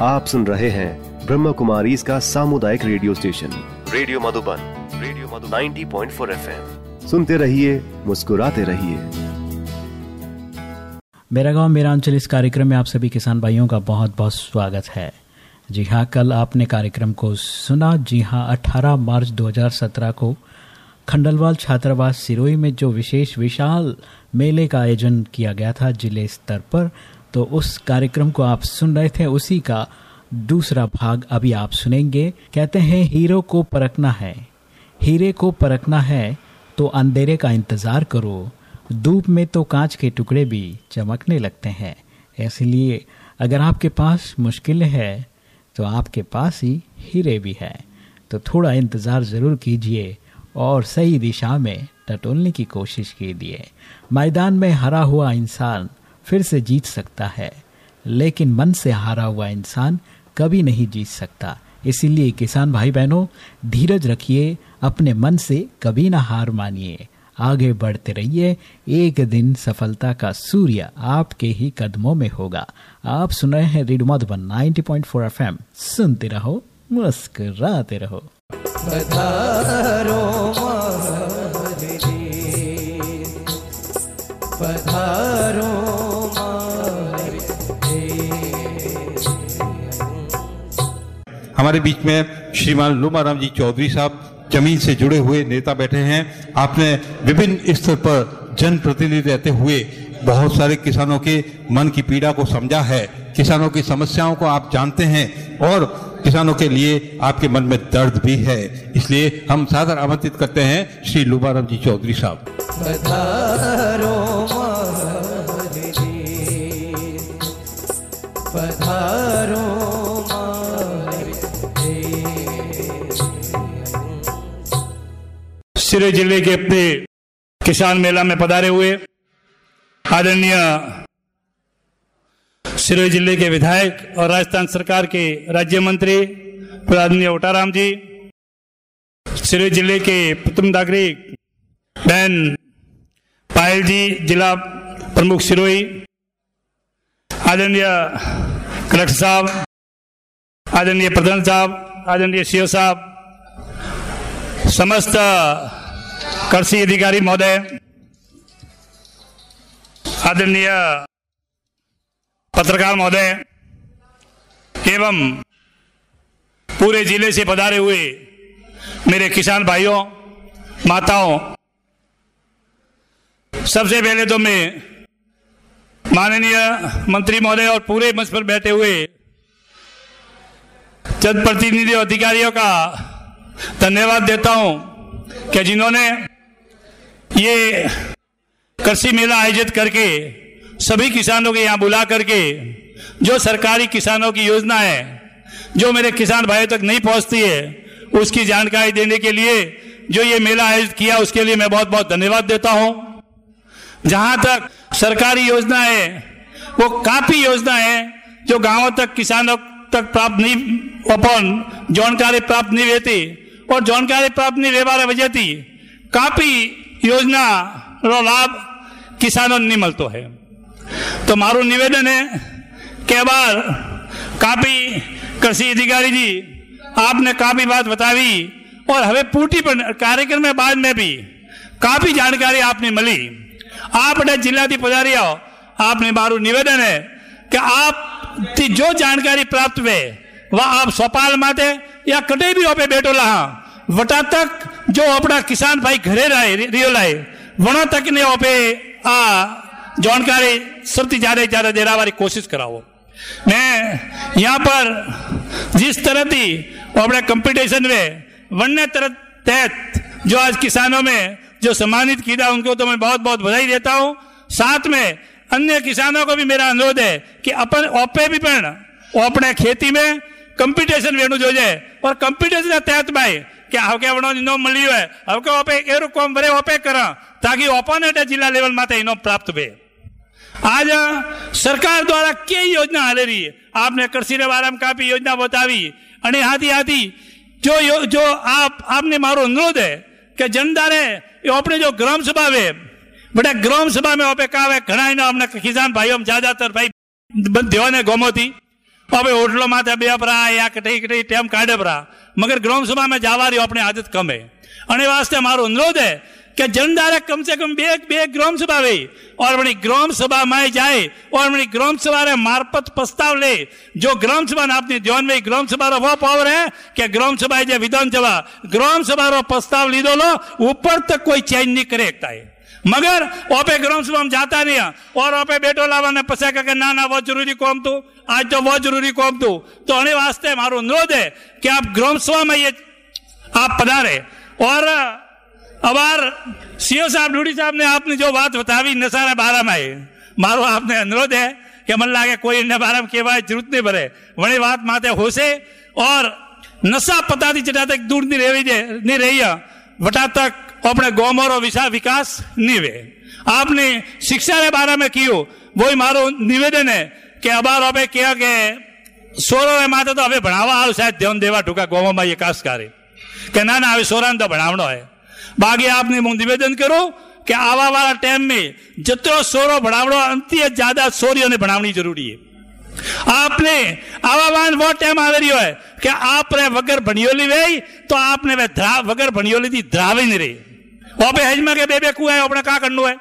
आप सुन रहे हैं ब्रह्म कुमारी इसका सामुदायिक radio station. Radio Madhuban radio Madhu 90.4 FM. सुनते रहिए मुस्कुराते रहिए। मेरा गाँव मेरा अंचल इस कार्यक्रम में आप सभी किसान भाइयों का बहुत बहुत स्वागत है। जी हाँ कल आपने कार्यक्रम को सुना। जी हाँ 18 मार्च 2017 को खंडलवाल छात्रावास सिरोही में जो विशेष विशाल मेले का आयोजन किया गया था ज़िले स्तर पर तो उस कार्यक्रम को आप सुन रहे थे, उसी का दूसरा भाग अभी आप सुनेंगे। कहते हैं, हीरो को परखना है। हीरे को परखना है तो अंधेरे का इंतज़ार करो। धूप में तो कांच के टुकड़े भी चमकने लगते हैं। इसलिए अगर आपके पास मुश्किल है तो आपके पास ही हीरे भी है। तो थोड़ा इंतज़ार ज़रूर कीजिए और सही दिशा में टटोलने की कोशिश कीजिए। मैदान में हरा हुआ इंसान फिर से जीत सकता है। लेकिन मन से हारा हुआ इंसान कभी नहीं जीत सकता। इसीलिए किसान भाई बहनों धीरज रखिए, अपने मन से कभी ना हार मानिए। आगे बढ़ते रहिए। एक दिन सफलता का सूर्य आपके ही कदमों में होगा। आप सुन रहे हैं रेडियो मधुबन 90.4 एफएम। सुनते रहो, मुस्कुराते रहो। पधारो हमारे बीच में श्रीमान लुमाराम जी चौधरी साहब ज़मीन से जुड़े हुए नेता बैठे हैं। आपने विभिन्न स्तर पर जनप्रतिनिधि रहते हुए बहुत सारे किसानों के मन की पीड़ा को समझा है। किसानों की समस्याओं को आप जानते हैं और किसानों के लिए आपके मन में दर्द भी है। इसलिए हम सादर आमंत्रित करते हैं श्री लुबाराम जी चौधरी साहब। सिरे ज़िले के अपने किसान मेला में पधारे हुए आदरणीय सिरोही ज़िले के विधायक और राजस्थान सरकार के राज्य मंत्री आदरणीय ओटाराम जी, सिरोही ज़िले के प्रथम नागरिक बहन पायल जी, जिला प्रमुख सिरोही, आदरणीय कलेक्टर साहब, आदरणीय प्रधान साहब, आदरणीय सीओ साहब, समस्त कृषि अधिकारी महोदय, आदरणीय पत्रकार महोदय, एवं पूरे ज़िले से पधारे हुए मेरे किसान भाइयों, माताओं, सबसे पहले तो मैं माननीय मंत्री महोदय और पूरे मंच पर बैठे हुए जनप्रतिनिधि अधिकारियों का धन्यवाद देता हूँ। कि जिन्होंने ये कृषि मेला आयोजित करके सभी किसानों के यहाँ बुला करके जो सरकारी किसानों की योजना है, जो मेरे किसान भाइयों तक नहीं पहुँचती है, उसकी जानकारी देने के लिए जो ये मेला आयोजित किया, उसके लिए मैं बहुत बहुत धन्यवाद देता हूँ। जहाँ तक सरकारी योजना है, वो काफ़ी योजना है, जो गाँवों तक किसानों तक प्राप्त नहीं अपन जानकारी प्राप्त नहीं रहती और जानकारी प्राप्त नहीं રહેવા वजह थी काफी योजना रो लाभ किसानों नहीं મળતો है तो मारू निवेदन है कि बार काफी कृषि अधिकारी जी आपने काफी बात बतावी और हमें पूटी पर कार्यक्रम में बाद में भी काफी जानकारी आपने मिली आप जिला थी पधारिया आपने मारू निवेदन है कि आप जो जानकारी प्राप्त हुए वह आप सोपाल माते या कटे भी ओपे बैठो लहा वटा तक जो अपना किसान भाई घरे रहे रियो लाए वना तक ने ओपे आ जानकारी सबसे ज़्यादा ज़्यादा देरा वाली कोशिश कराओ मैं यहाँ पर जिस तरह थी अपने कंपटीशन में वन्य तरह तहत जो आज किसानों में जो सम्मानित किया उनको तो मैं बहुत बहुत बधाई देता हूँ। साथ में अन्य किसानों को भी मेरा अनुरोध है कि अपन ओपे भी पण अपने खेती में કમ્પિટિશન વેણું જોજે પણ કમ્પિટિશન ત્યાત ભાઈ કે આવકે આવણો ઇનો મળ્યો હે કે ઓપે એરું કોમ ભરે ઓપે કર, તાકી ઓપોનેટ જિલ્લા લેવલ માતે ઇનો પ્રાપ્ત ભે. આજ સરકાર દ્વારા કે યોજના હાલે રહી આપને કૃષિને આરામ કાપી યોજના બતાવી. અને હાથી હાથી, જો જો આપ, આપને મારો અનુરોધ હે કે એ આપણે જો ગ્રામ સભા વે, બટા ગ્રામ સભા મેં ઓપે કાવે ઘણા અમને કિસાન ભાઈઓ જ્યાદાતર ભાઈ બંધ દેવાને ગોમોથી હવે હોટલોમાં ત્યાં બે પરા યા કઠી કઠી ટેમ કાઢે પરા મગર ગ્રામ સભામાં જવા રહ્યો આપણી આદત કમે અને વાસ્તે મારો અનુરોધ है कि जनदारक कम से कम बे बे ग्राम सभा वे और अपनी ग्राम सभा में जाए और अपनी ग्राम सभा रे मार्फत प्रस्ताव ले जो ग्राम सभा ने अपनी ध्यान में ग्राम सभा रो वो पावर है कि ग्राम सभा जो विधानसभा ग्राम सभा रो प्रस्ताव लीधो लो ऊपर तक कोई चेंज नहीं करे सकता है मगर ओपे ग्राम सभा में जाता नहीं है और ओपे बेटो लावा ने पसा के ना ना वो जरूरी कौम तू आज तो वो जरूरी कौम तू तो आने वास्ते मारो अनुरोध है कि आप ग्राम सभा में ये आप पधारे और અવાર સીઓ સાહેબ ડુડી સાહેબ ને આપને જો વાત બતાવી નશાના બારામાં એ મારો આપને અનુરોધ है કે મને લાગે કોઈ એને બારામાં કહેવાય જરૂરત નહીં ભરે વળી વાત માથે હોશે और નશા પતાથી જટા તક દૂર નહીં રહેવી દે નહીં રહી વટા તક આપણે ગોમરો વિશા વિકાસ નહીં વે आपने शिक्षा के बारे में कियो वही मारो निवेदन है कि अबार अबे क्या के સોરો એ માથે તો હવે ભણાવવા આવું સાહેબ ધ્યાન દેવા ટૂંકા ગોવામાં એ કાસ કરે કે ના ના હવે સોરાને તો ભણાવણો है बाकी आपने मैं निवेदन करो कि आवा वाला टाइम में जितो सोरो बढ़ावड़ो अंति ज्यादा सोरियों ने बढ़ावनी जरूरी है आपने आवावान वो टाइम आ रही है कि आप रे वगर भणियोली वे तो आपने वे धरा वगर भणियोली थी धरावे नहीं रही वो पे हजमा के बेबे कुआ है अपने का करनो है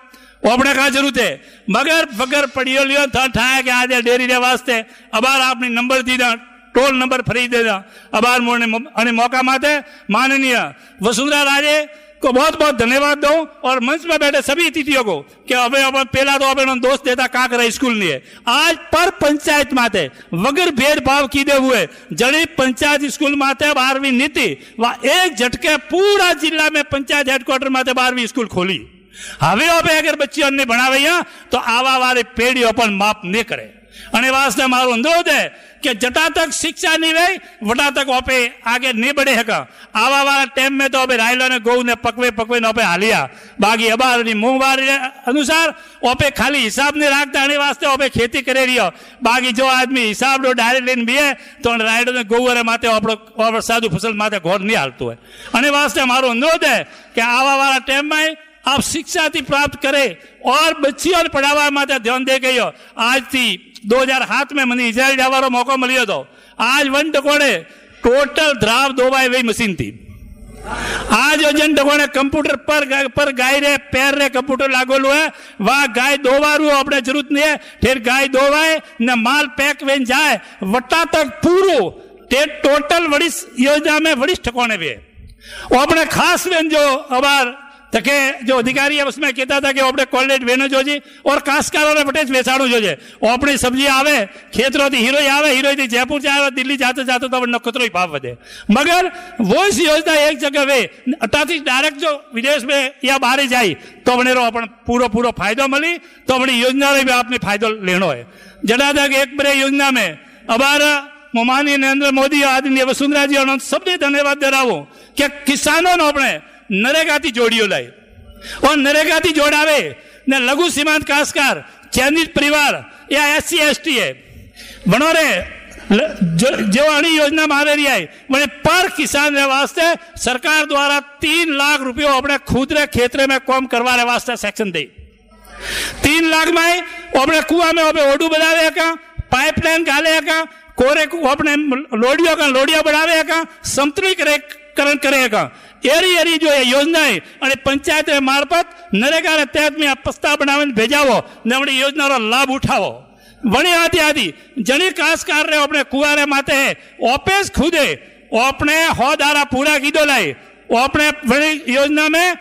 वो अपने का ज़रूरत है मगर वगर पड़ियोलियो था ठाया के आज डेरी रे वास्ते अबार आपने नंबर दी दा टोल नंबर फ्री दे दा अबार मोने અને मौका माते माननीय वसुंधरा राजे को बहुत बहुत धन्यवाद दो और मंच में बैठे सभी अतिथियों को कि હવે હવે પેલા તો આપણે दोस्त देता का करे स्कूल नहीं है आज पर पंचायत माते वगर भेदभाव कीधे हुए जड़ी पंचायत स्कूल माते बारहवीं नीति वह एक झटके पूरा जिला में पंचायत हेडक्वार्टर माते बारहवीं स्कूल खोली હવે હવે અગર બચ્ચીઓ ને ભણાવે તો આવા વાળી પેઢીઓ પણ માફ નહીં કરે અને વાસ્તે મારો અનુરોધ है कि जटा तक शिक्षा नहीं वे वटा तक ओपे आगे नहीं बढ़े हका आवा वाला टाइम में तो अबे रायलो ने गौ ने पकवे पकवे ने ओपे हालिया बाकी अबार नी मुंह बार अनुसार ओपे खाली हिसाब नहीं राखता आने वास्ते ओपे खेती करे रियो बाकी जो आदमी हिसाब रो डायरेक्ट लेन भी है तो रायडो ने गौ रे माथे ओपड़ो ओपड़ साधु फसल माथे घोर नहीं हालतो है અને વાસ્તે મારો अनुरोध है कि आवा वाला टाइम में आप शिक्षा थी प्राप्त करे और बच्चियों ने पढ़ावा माथे ध्यान दे गई हो आज थी 2007 में મને ઇઝરાયલ જવાનો મોકો મળ્યો હતો આજ વન ટકોડે ટોટલ ધ્રાવ દોવાય એવી મશીન થી आज जन टकोड़े कंप्यूटर पर पर गाय रे पैर रे कंप्यूटर लागोलू है वह गाय दोवारू अपने जरूरत नहीं है फिर गाय दोवाए न माल पैक वेन जाए वट्टा तक पूरो ते टोटल वरिष्ठ योजना में वरिष्ठ ठिकाने वे और अपने खास वेन जो તકે જો અધિકારી ઉસમે કહેતા હતા કે આપણે ક્વોલિટી વહેંચો જોજી ઓર કાસકારોને વટે જ વેચાણું જોજે આપણી સબ્જી આવે ખેતરોથી હીરોઈ આવે હીરોઈથી જયપુર જાય દિલ્હી જાતો જાતો તો નખત્રોય ભાવ વધે મગર વોઇસ યોજના એક જગહ વે અટાથી ડાયરેક્ટ જો વિદેશ મેં યા બહાર જાય તો अपने अपन पूरा पूरा फायदो मिली तो अपनी योजना भी आपने फायदो लेनो है जड़ा तक एक बड़े योजना में हमारा मोमानी नरेंद्र मोदी आदरणीय वसुंधरा जी और सबने धन्यवाद धरावो कि किसानों ने अपने નરેગાથી જોડીઓ લાય ઓ નરેગાથી જોડાવે ને લઘુ સીમાંત કાસકાર ચેનિત પરિવાર યા એસસી એસટી એ વણોરે जो अड़ी योजना मारे रही है मैंने पर किसान रे वास्ते सरकार द्वारा तीन लाख रुपये अपने खुदरे खेतरे में कम करवा रे वास्ते सेक्शन दी। तीन लाख में अपने कुआ में अपने ओडू बनावे का पाइपलाइन गाले का, कोरे को अपने लोडियो का लोडिया बढ़ावे का समतलीकरण करेगा એરી એરી જોઈએ, યોજનાએ. અને પંચાયતે મારફત નરેગાને તહેત આ પ્રસ્તાવ બનાવીને ભેજાવો ને આપણે યોજનાનો લાભ ઉઠાવો. વણી આધી આધી જણી કાસ રહ્યો આપણે કુવારે માટે ઓપેસ ખુદે આપણે હો દારા પૂરા કીધો લાય. ઓપને વણી યોજના મેં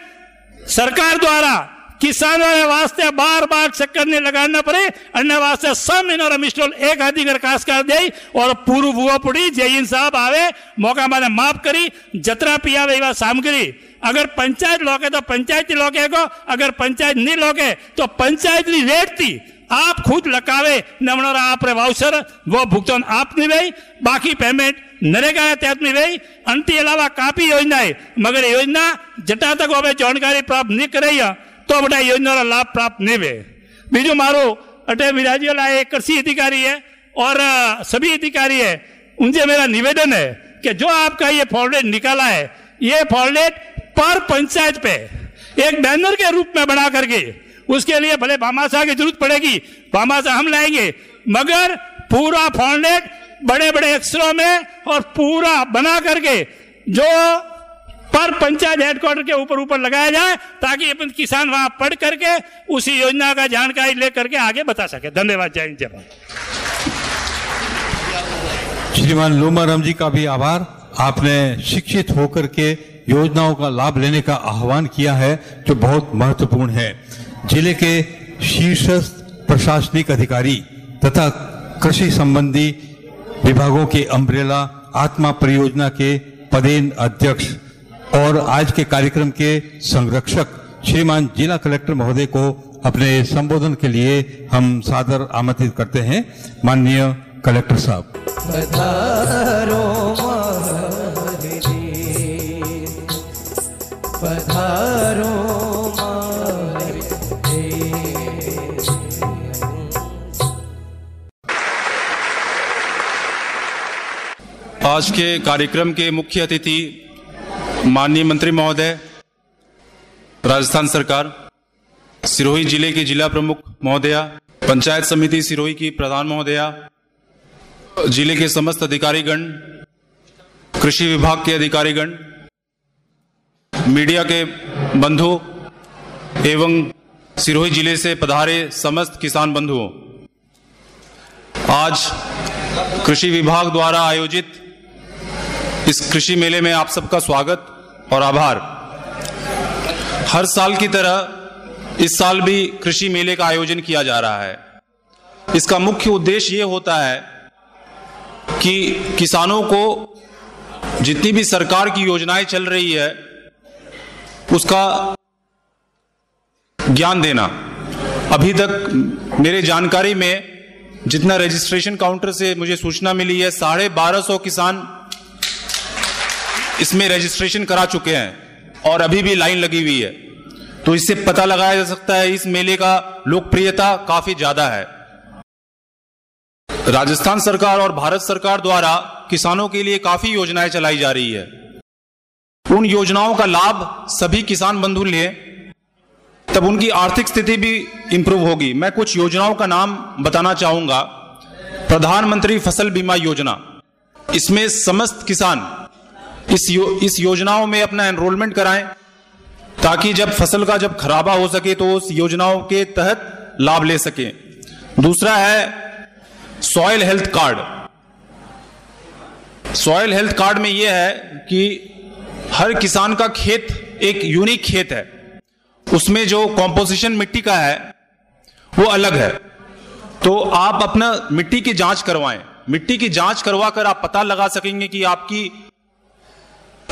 સરકાર દ્વારા किसानों के वास्ते बार बार चक्कर नहीं लगाना पड़े। अन्य वास्ते सब इन्हों मिस्टोल एक कर कास कर दे और पूर्व बुआ पड़ी, जय साहब, आवे। मौका माने माफ़ करी, जतरा पियावे एवा सामग्री। अगर पंचायत लोके तो पंचायती लोके को, अगर पंचायत नहीं लोके तो पंचायत रेट थी। आप खुद लकावे नमनोरा आप रे वाउचर वो भुगतान आप नहीं भाई बाकी पेमेंट नरेगा तहत में भाई अंति अलावा काफ़ी योजना है, मगर योजना जटा तक हमें जानकारी प्राप्त नहीं कराई तो बड़ा योजना लाभ प्राप्त नहीं हुए। बीजू मारो, अटे विराजियोला एक कृषि अधिकारी है और सभी अधिकारी है। उनसे मेरा निवेदन है कि जो आपका ये फॉर्मेट निकाला है, ये फॉर्मेट पर पंचायत पे, एक बैनर के रूप में बना करके, उसके लिए भले भामाशाह की ज़रूरत पड़ेगी भामाशाह हम लाएँगे, मगर पूरा फॉर्मेट बड़े बड़े अक्षरों में और पूरा बना करके, जो पर पंचायत हेडक्वार्टर के ऊपर ऊपर लगाया जाए, ताकि अपन किसान वहाँ पढ़ करके उसी योजना का जानकारी लेकर के आगे बता सके। धन्यवाद, जय हिंद, जय भारत। श्रीमान लोमाराम जी का भी आभार। आपने शिक्षित होकर के योजनाओं का लाभ लेने का आह्वान किया है, जो बहुत महत्वपूर्ण है। ज़िले के शीर्ष प्रशासनिक अधिकारी तथा कृषि संबंधी विभागों के अम्ब्रेला आत्मा परियोजना के पदेन अध्यक्ष और आज के कार्यक्रम के संरक्षक श्रीमान जिला कलेक्टर महोदय को अपने संबोधन के लिए हम सादर आमंत्रित करते हैं। माननीय कलेक्टर साहब। पधारो पधारो आज के कार्यक्रम के मुख्य अतिथि माननीय मंत्री महोदय, राजस्थान सरकार, सिरोही ज़िले के जिला प्रमुख महोदया, पंचायत समिति सिरोही की प्रधान महोदया, ज़िले के समस्त अधिकारीगण, कृषि विभाग के अधिकारीगण, मीडिया के बंधु एवं सिरोही ज़िले से पधारे समस्त किसान बंधुओं, आज कृषि विभाग द्वारा आयोजित इस कृषि मेले में आप सबका स्वागत। और आभार। हर साल की तरह इस साल भी कृषि मेले का आयोजन किया जा रहा है। इसका मुख्य उद्देश्य ये होता है कि किसानों को जितनी भी सरकार की योजनाएँ चल रही है, उसका ज्ञान देना। अभी तक मेरे जानकारी में जितना रजिस्ट्रेशन काउंटर से मुझे सूचना मिली है, साढ़े बारह सौ किसान इसमें रजिस्ट्रेशन करा चुके हैं और अभी भी लाइन लगी हुई है। तो इससे पता लगाया जा सकता है, इस मेले का लोकप्रियता काफ़ी ज़्यादा है। राजस्थान सरकार और भारत सरकार द्वारा किसानों के लिए काफ़ी योजनाएँ चलाई जा रही है। उन योजनाओं का लाभ सभी किसान बंधु लें, तब उनकी आर्थिक स्थिति भी इंप्रूव होगी। मैं कुछ योजनाओं का नाम बताना चाहूँगा। प्रधानमंत्री फ़सल बीमा योजना। इसमें समस्त किसान इस यो, इस योजनाओं में अपना एनरोलमेंट कराएँ ताकि जब फ़सल का जब खराबा हो सके तो उस योजनाओं के तहत लाभ ले सके। दूसरा है soil health card soil health card में यह है कि हर किसान का खेत एक यूनिक खेत है। उसमें जो कॉम्पोजिशन मिट्टी का है वो अलग है। तो आप अपना मिट्टी की जाँच करवाएँ। मिट्टी की जाँच करवा कर आप पता लगा सकेंगे कि आपकी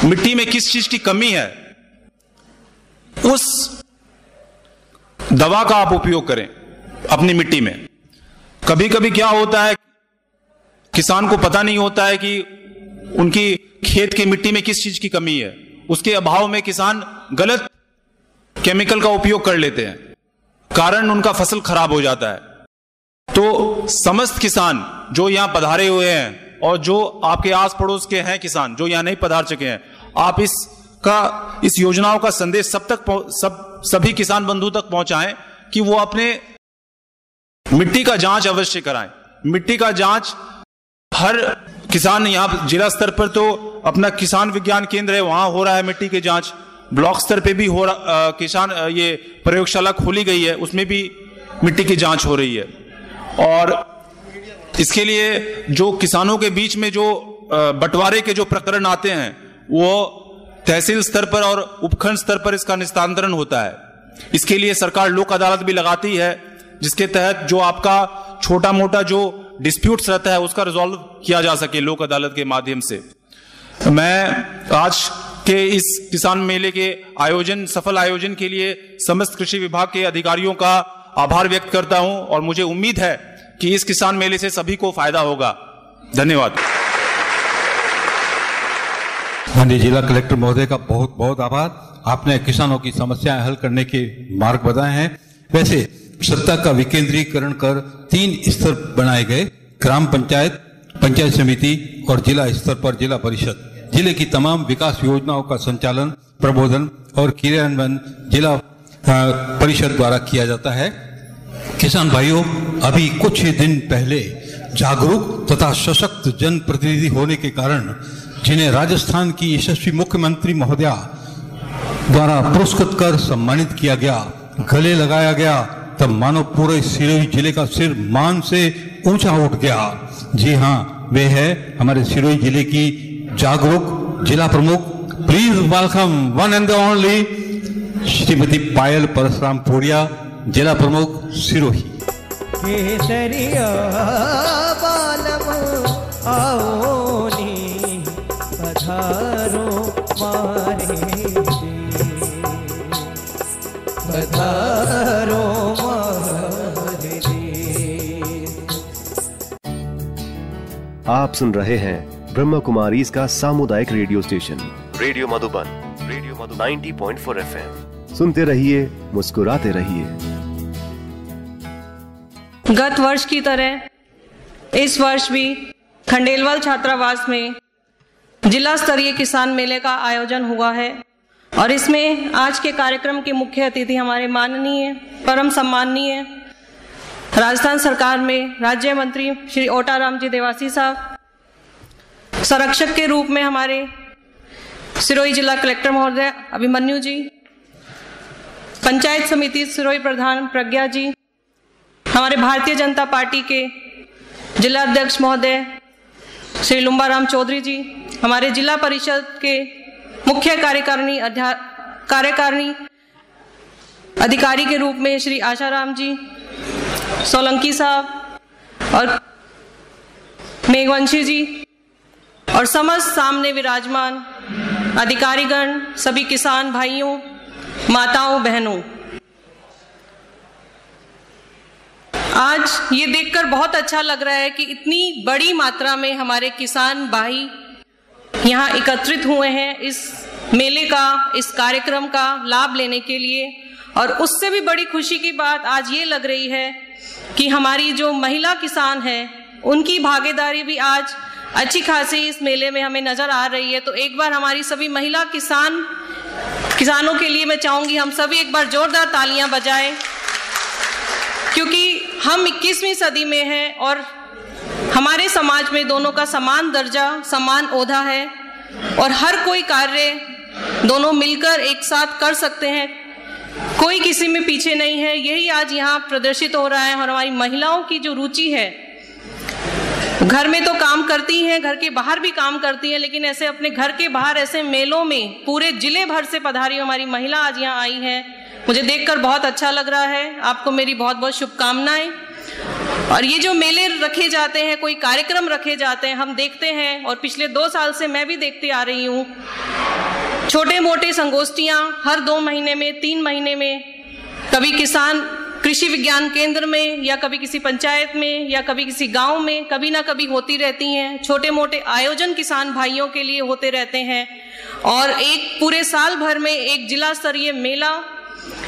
मिट्टी में किस चीज़ की कमी है? उस दवा का आप उपयोग करें अपनी मिट्टी में। कभी कभी क्या होता है, किसान को पता नहीं होता है कि उनकी खेत की मिट्टी में किस चीज़ की कमी है। उसके अभाव में किसान गलत केमिकल का उपयोग कर लेते हैं। कारण उनका फ़सल खराब हो जाता है। तो समस्त किसान जो यहाँ पधारे हुए हैं और जो आपके आस पड़ोस के हैं किसान, जो यहाँ नहीं पधार चुके हैं आप इस का, इस योजनाओं का संदेश सब तक सब, सभी किसान बंधु तक पहुंचाएँ कि वो अपने मिट्टी का जाँच अवश्य कराएँ। मिट्टी का जाँच हर किसान यहाँ जिला स्तर पर तो अपना किसान विज्ञान केंद्र है, वहाँ हो रहा है मिट्टी की जाँच। ब्लॉक स्तर पे भी हो रहा किसान ये प्रयोगशाला खोली गई है, उसमें भी मिट्टी की जाँच हो रही है। और इसके लिए जो किसानों के बीच में जो बंटवारे के जो प्रकरण आते हैं वो तहसील स्तर पर और उपखंड स्तर पर इसका निस्तांतरण होता है। इसके लिए सरकार लोक अदालत भी लगाती है, जिसके तहत जो आपका छोटा मोटा जो डिस्प्यूट्स रहता है, उसका रिजॉल्व किया जा सके लोक अदालत के माध्यम से। मैं आज के इस किसान मेले के आयोजन, सफल आयोजन के लिए समस्त कृषि विभाग के अधिकारियों का आभार व्यक्त करता हूँ और मुझे उम्मीद है कि इस किसान मेले से सभी को फ़ायदा होगा। धन्यवाद। माननीय जिला कलेक्टर महोदय का बहुत बहुत आभार। आपने किसानों की समस्याएँ हल करने के मार्ग बताए हैं। वैसे, सत्ता का विकेंद्रीकरण कर तीन स्तर बनाए गए, ग्राम पंचायत पंचायत समिति और जिला स्तर पर जिला परिषद। ज़िले की तमाम विकास योजनाओं का संचालन, प्रबोधन और क्रियान्वयन जिला परिषद द्वारा किया जाता है। किसान भाइयों, अभी कुछ ही दिन पहले जागरूक तथा सशक्त जनप्रतिनिधि होने के कारण जिन्हें राजस्थान की यशस्वी मुख्यमंत्री महोदया द्वारा पुरस्कृत कर सम्मानित किया गया, गले लगाया गया, तब मानो पूरे सिरोही ज़िले का सिर मान से ऊँचा उठ गया। जी हाँ वे है हमारे सिरोही ज़िले की जागरूक जिला प्रमुख। Please welcome one and only Shrimati Payal Parshuram Podiya जिला प्रमुख सिरोही। केसरिया आओ। आप सुन रहे हैं ब्रह्म कुमारी इसका सामुदायिक radio station. Radio Madhuban radio Madhu 90.4 FM. सुनते रहिए मुस्कुराते रहिए। गत वर्ष की तरह इस वर्ष भी खंडेलवाल छात्रावास में जिला स्तरीय किसान मेले का आयोजन हुआ है और इसमें आज के कार्यक्रम के मुख्य अतिथि हमारे माननीय, परम सम्माननीय राजस्थान सरकार में राज्य मंत्री श्री ओटाराम जी देवासी साहब, संरक्षक के रूप में हमारे सिरोही जिला कलेक्टर महोदय अभिमन्यु जी, पंचायत समिति सिरोही प्रधान प्रज्ञा जी, हमारे भारतीय जनता पार्टी के जिला अध्यक्ष महोदय श्री लुम्बाराम चौधरी जी हमारे जिला परिषद के मुख्य कार्यकारिणी कार्यकारिणी अधिकारी के रूप में श्री आशाराम जी, सोलंकी साहब और मेघवंशी जी और समस्त सामने विराजमान अधिकारीगण, सभी किसान भाइयों, माताओं, बहनों। आज ये देखकर बहुत अच्छा लग रहा है कि इतनी बड़ी मात्रा में हमारे किसान भाई यहाँ एकत्रित हुए हैं इस मेले का, इस कार्यक्रम का लाभ लेने के लिए। और उससे भी बड़ी खुशी की बात आज ये लग रही है कि हमारी जो महिला किसान है, उनकी भागीदारी भी आज अच्छी खासी इस मेले में हमें नज़र आ रही है। तो एक बार हमारी सभी महिला किसान, किसानों के लिए मैं चाहूँगी हम सभी एक बार जोरदार तालियाँ बजाएँ, क्योंकि हम 21वीं सदी में हैं और हमारे समाज में दोनों का समान दर्जा, समान ओधा है और हर कोई कार्य दोनों मिलकर एक साथ कर सकते हैं। कोई किसी में पीछे नहीं है। यही आज यहाँ प्रदर्शित हो रहा है और हमारी महिलाओं की जो रुचि है, घर में तो काम करती हैं, घर के बाहर भी काम करती हैं, लेकिन ऐसे अपने घर के बाहर, ऐसे मेलों में पूरे ज़िले भर से पधारी हमारी महिला आज यहाँ आई है। मुझे देखकर बहुत अच्छा लग रहा है। आपको मेरी बहुत बहुत शुभकामनाएँ। और ये जो मेले रखे जाते हैं, कोई कार्यक्रम रखे जाते हैं, हम देखते हैं और पिछले दो साल से मैं भी देखती आ रही हूँ। छोटे मोटे संगोष्ठियाँ हर दो महीने में, तीन महीने में, कभी किसान कृषि विज्ञान केंद्र में या कभी किसी पंचायत में या कभी किसी गाँव में, कभी ना कभी होती रहती हैं। छोटे मोटे आयोजन किसान भाइयों के लिए होते रहते हैं। और एक पूरे साल भर में एक जिला स्तरीय मेला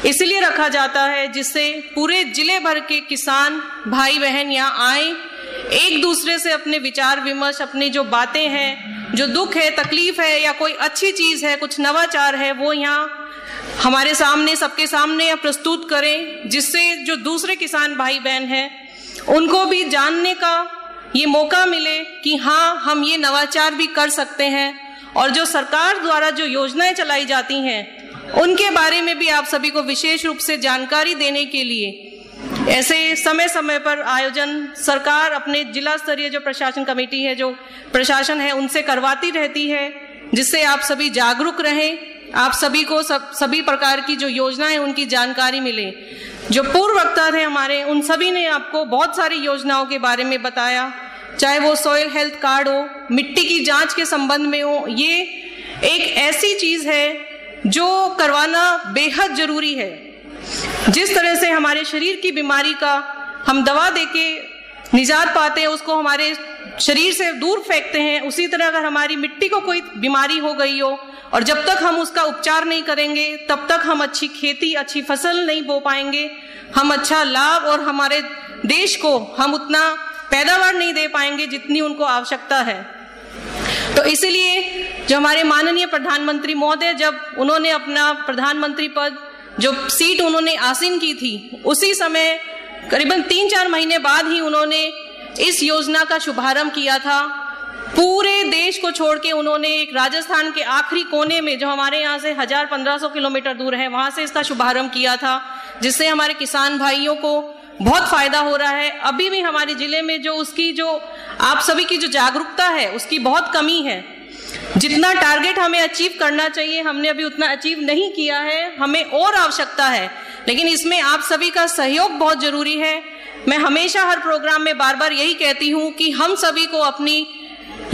इसलिए रखा जाता है जिससे पूरे ज़िले भर के किसान भाई बहन यहाँ आए, एक दूसरे से अपने विचार विमर्श, अपनी जो बातें हैं, जो दुख है, तकलीफ़ है या कोई अच्छी चीज़ है, कुछ नवाचार है, वो यहाँ हमारे सामने, सबके सामने या प्रस्तुत करें, जिससे जो दूसरे किसान भाई बहन हैं, उनको भी जानने का ये मौका मिले कि हाँ हम ये नवाचार भी कर सकते हैं और जो सरकार द्वारा जो योजनाएँ चलाई जाती हैं उनके बारे में भी आप सभी को विशेष रूप से जानकारी देने के लिए ऐसे समय समय पर आयोजन सरकार अपने जिला स्तरीय जो प्रशासन कमेटी है, जो प्रशासन है, उनसे करवाती रहती है, जिससे आप सभी जागरूक रहें, आप सभी को सब, सभी प्रकार की जो योजनाएँ, उनकी जानकारी मिले। जो पूर्व वक्ता थे हमारे, उन सभी ने आपको बहुत सारी योजनाओं के बारे में बताया, चाहे वो सॉयल हेल्थ कार्ड हो, मिट्टी की जाँच के संबंध में हो, ये एक ऐसी चीज़ है जो करवाना बेहद ज़रूरी है। जिस तरह से हमारे शरीर की बीमारी का हम दवा देके निजात पाते हैं, उसको हमारे शरीर से दूर फेंकते हैं, उसी तरह अगर हमारी मिट्टी को कोई बीमारी हो गई हो और जब तक हम उसका उपचार नहीं करेंगे, तब तक हम अच्छी खेती, अच्छी फ़सल नहीं बो पाएँगे। हम अच्छा लाभ और हमारे देश को हम उतना पैदावार नहीं दे पाएँगे जितनी उनको आवश्यकता है। तो इसीलिए जो हमारे माननीय प्रधानमंत्री महोदय, जब उन्होंने अपना प्रधानमंत्री पद, जो सीट उन्होंने आसीन की थी, उसी समय, करीबन तीन चार महीने बाद ही उन्होंने इस योजना का शुभारंभ किया था। पूरे देश को छोड़ के उन्होंने एक राजस्थान के आखिरी कोने में, जो हमारे यहाँ से हज़ार पंद्रह सौ किलोमीटर दूर है, वहाँ से इसका शुभारंभ किया था, जिससे हमारे किसान भाइयों को बहुत फ़ायदा हो रहा है। अभी भी हमारे ज़िले में जो उसकी जो आप सभी की जो जागरूकता है, उसकी बहुत कमी है। जितना टारगेट हमें अचीव करना चाहिए, हमने अभी उतना अचीव नहीं किया है। हमें और आवश्यकता है। लेकिन इसमें आप सभी का सहयोग बहुत ज़रूरी है। मैं हमेशा हर प्रोग्राम में बार बार यही कहती हूँ कि हम सभी को अपनी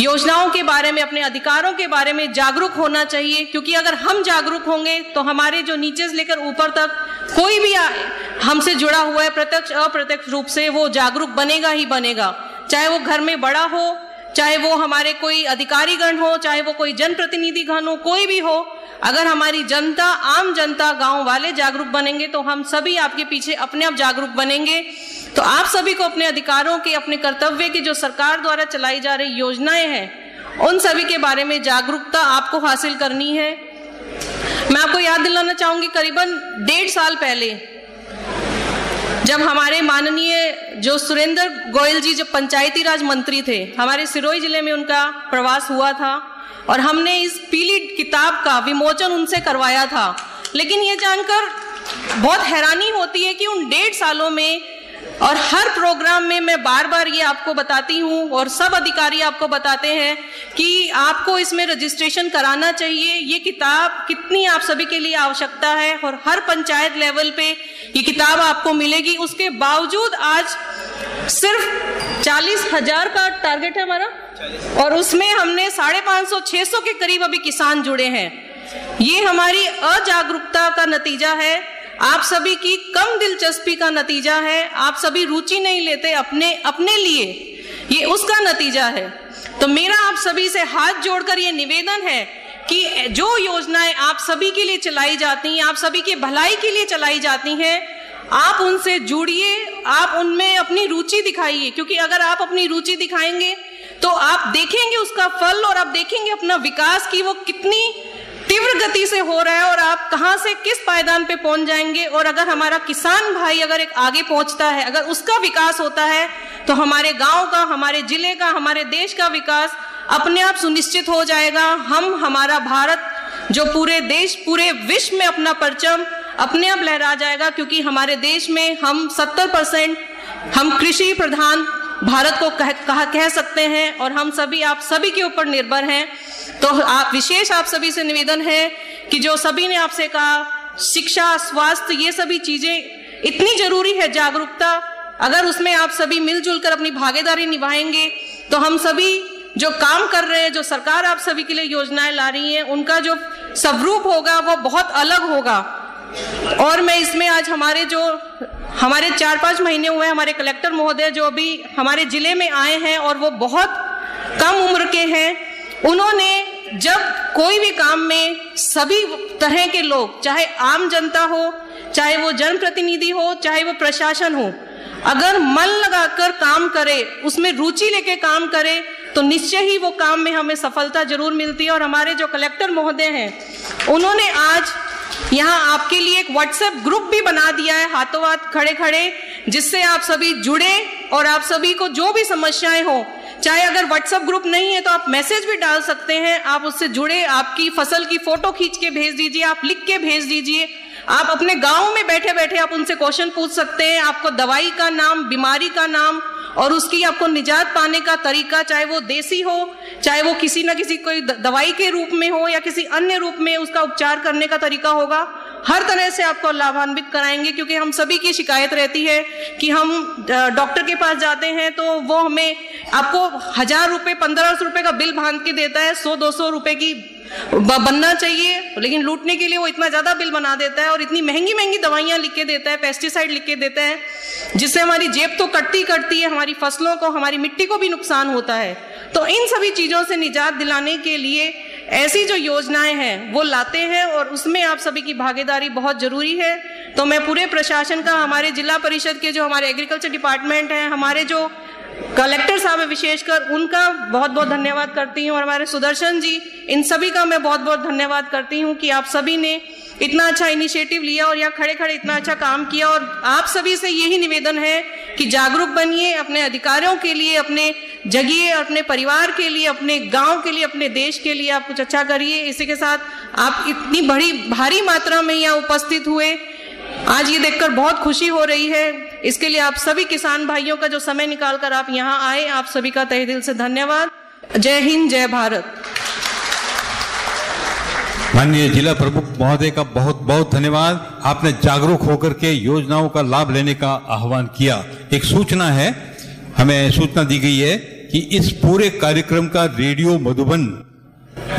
योजनाओं के बारे में, अपने अधिकारों के बारे में जागरूक होना चाहिए, क्योंकि अगर हम जागरूक होंगे तो हमारे जो नीचे से लेकर ऊपर तक कोई भी हमसे जुड़ा हुआ है, प्रत्यक्ष, अप्रत्यक्ष रूप से वो जागरूक बनेगा ही बनेगा। चाहे वो घर में बड़ा हो, चाहे वो हमारे कोई अधिकारी गण हो, चाहे वो कोई जनप्रतिनिधि गण हो, कोई भी हो, अगर हमारी जनता, आम जनता, गाँव वाले जागरूक बनेंगे तो हम सभी आपके पीछे अपने आप जागरूक बनेंगे। तो आप सभी को अपने अधिकारों के, अपने कर्तव्य की जो सरकार द्वारा चलाई जा रही योजनाएँ हैं, उन सभी के बारे में जागरूकता आपको हासिल करनी है। मैं आपको याद दिलाना चाहूँगी, करीबन डेढ़ साल पहले जब हमारे माननीय जो सुरेंद्र गोयल जी जब पंचायती राज मंत्री थे, हमारे सिरोही ज़िले में उनका प्रवास हुआ था और हमने इस पीली किताब का विमोचन उनसे करवाया था। लेकिन ये जानकर बहुत हैरानी होती है कि उन डेढ़ सालों में और हर प्रोग्राम में मैं बार बार ये आपको बताती हूँ और सब अधिकारी आपको बताते हैं कि आपको इसमें रजिस्ट्रेशन कराना चाहिए। ये किताब कितनी आप सभी के लिए आवश्यकता है और हर पंचायत लेवल पे ये किताब आपको मिलेगी। उसके बावजूद आज सिर्फ़ चालीस हज़ार का टारगेट है हमारा और उसमें हमने साढ़े पाँच सौ, छह सौ के करीब अभी किसान जुड़े हैं। ये हमारी अजागरूकता का नतीजा है। आप सभी की कम दिलचस्पी का नतीजा है। आप सभी रुचि नहीं लेते अपने अपने लिए। ये उसका नतीजा है। तो मेरा आप सभी से हाथ जोड़कर ये निवेदन है कि जो योजनाएँ आप सभी के लिए चलाई जाती हैं, आप सभी की भलाई के लिए चलाई जाती हैं, आप उनसे जुड़िए, आप उनमें अपनी रुचि दिखाइए। क्योंकि अगर आप अपनी रुचि दिखाएँगे तो आप देखेंगे उसका फल और आप देखेंगे अपना विकास की वो कितनी तीव्र गति से हो रहा है और आप कहाँ से किस पायदान पे पहुँच जाएँगे? और अगर हमारा किसान भाई अगर एक आगे पहुँचता है अगर उसका विकास होता है तो हमारे गाँव का हमारे ज़िले का हमारे देश का विकास अपने आप सुनिश्चित हो जाएगा। हम हमारा भारत जो पूरे देश पूरे विश्व में अपना परचम अपने आप लहरा जाएगा क्योंकि हमारे देश में हम 70 परसेंट हम कृषि प्रधान भारत को कह, कह, कह सकते हैं और हम सभी आप सभी के ऊपर निर्भर हैं। तो आप, विशेष आप सभी से निवेदन है कि जो सभी ने आपसे कहा, शिक्षा, स्वास्थ्य, ये सभी चीज़ें, इतनी ज़रूरी है जागरूकता। अगर उसमें आप सभी मिलजुल कर अपनी भागीदारी निभाएँगे तो हम सभी जो काम कर रहे हैं, जो सरकार आप सभी के लिए योजनाएँ ला रही है, उनका जो स्वरूप होगा, वो बहुत अलग होगा। और मैं इसमें आज हमारे जो, हमारे चार पाँच महीने हुए हमारे कलेक्टर महोदय जो अभी हमारे ज़िले में आए हैं और वो बहुत कम उम्र के हैं, उन्होंने जब कोई भी काम में सभी तरह के लोग, चाहे आम जनता हो, चाहे वो जनप्रतिनिधि हो, चाहे वो प्रशासन हो, अगर मन लगाकर काम करे, उसमें रुचि लेके काम करे तो निश्चय ही वो काम में हमें सफलता ज़रूर मिलती है। और हमारे जो कलेक्टर महोदय हैं, उन्होंने आज यहाँ आपके लिए एक व्हाट्सएप ग्रुप भी बना दिया है, हाथों हाथ खड़े खड़े, जिससे आप सभी जुड़े और आप सभी को जो भी समस्याएँ हो चाहे अगर व्हाट्सएप ग्रुप नहीं है तो आप मैसेज भी डाल सकते हैं। आप उससे जुड़े, आपकी फ़सल की फ़ोटो खींच के भेज दीजिए, आप लिख के भेज दीजिए। आप अपने गाँव में बैठे बैठे आप उनसे क्वेश्चन पूछ सकते हैं। आपको दवाई का नाम, बीमारी का नाम और उसकी आपको निजात पाने का तरीका, चाहे वो देसी हो, चाहे वो किसी ना किसी कोई दवाई के रूप में हो या किसी अन्य रूप में उसका उपचार करने का तरीका होगा। हर तरह से आपको लाभान्वित कराएँगे, क्योंकि हम सभी की शिकायत रहती है कि हम डॉक्टर के पास जाते हैं तो वो हमें आपको हज़ार रुपए पंद्रह सौ रुपए का बिल बाँध के देता है, सौ, दो सौ रुपए की बनना चाहिए, लेकिन लूटने के लिए वो इतना ज़्यादा बिल बना देता है और इतनी महँगी महँगी दवाइयाँ लिख के देता है, पेस्टिसाइड लिख के देता है, जिससे हमारी जेब तो कटती कटती है, हमारी फ़सलों को, हमारी मिट्टी को भी नुकसान होता है। तो इन सभी चीज़ों से निजात दिलाने के लिए ऐसी जो योजनाएँ हैं, वो लाते हैं और उसमें आप सभी की भागीदारी बहुत ज़रूरी है। तो मैं पूरे प्रशासन का, हमारे जिला परिषद के जो हमारे एग्रीकल्चर डिपार्टमेंट हैं, हमारे जो कलेक्टर साहब है विशेषकर, उनका बहुत बहुत धन्यवाद करती हूँ। और हमारे सुदर्शन जी, इन सभी का मैं बहुत बहुत धन्यवाद करती हूँ कि आप सभी ने इतना अच्छा इनिशिएटिव लिया और यहाँ खड़े खड़े इतना अच्छा काम किया और आप सभी से यही निवेदन है कि जागरूक बनिए अपने अधिकारों के लिए, अपने जगिए, अपने परिवार के लिए, अपने गाँव के लिए, अपने देश के लिए आप कुछ अच्छा करिए। इसी के साथ आप इतनी बड़ी, भारी मात्रा में यहाँ उपस्थित हुए। आज ये देखकर बहुत खुशी हो रही है। इसके लिए आप सभी किसान भाइयों का जो समय निकालकर आप यहाँ आए, आप सभी का तहे दिल से धन्यवाद। जय हिंद, जय भारत। माननीय जिला प्रमुख महोदय का बहुत बहुत धन्यवाद। आपने जागरूक होकर के योजनाओं का लाभ लेने का आह्वान किया। एक सूचना है, हमें सूचना दी गई है कि इस पूरे कार्यक्रम का रेडियो मधुबन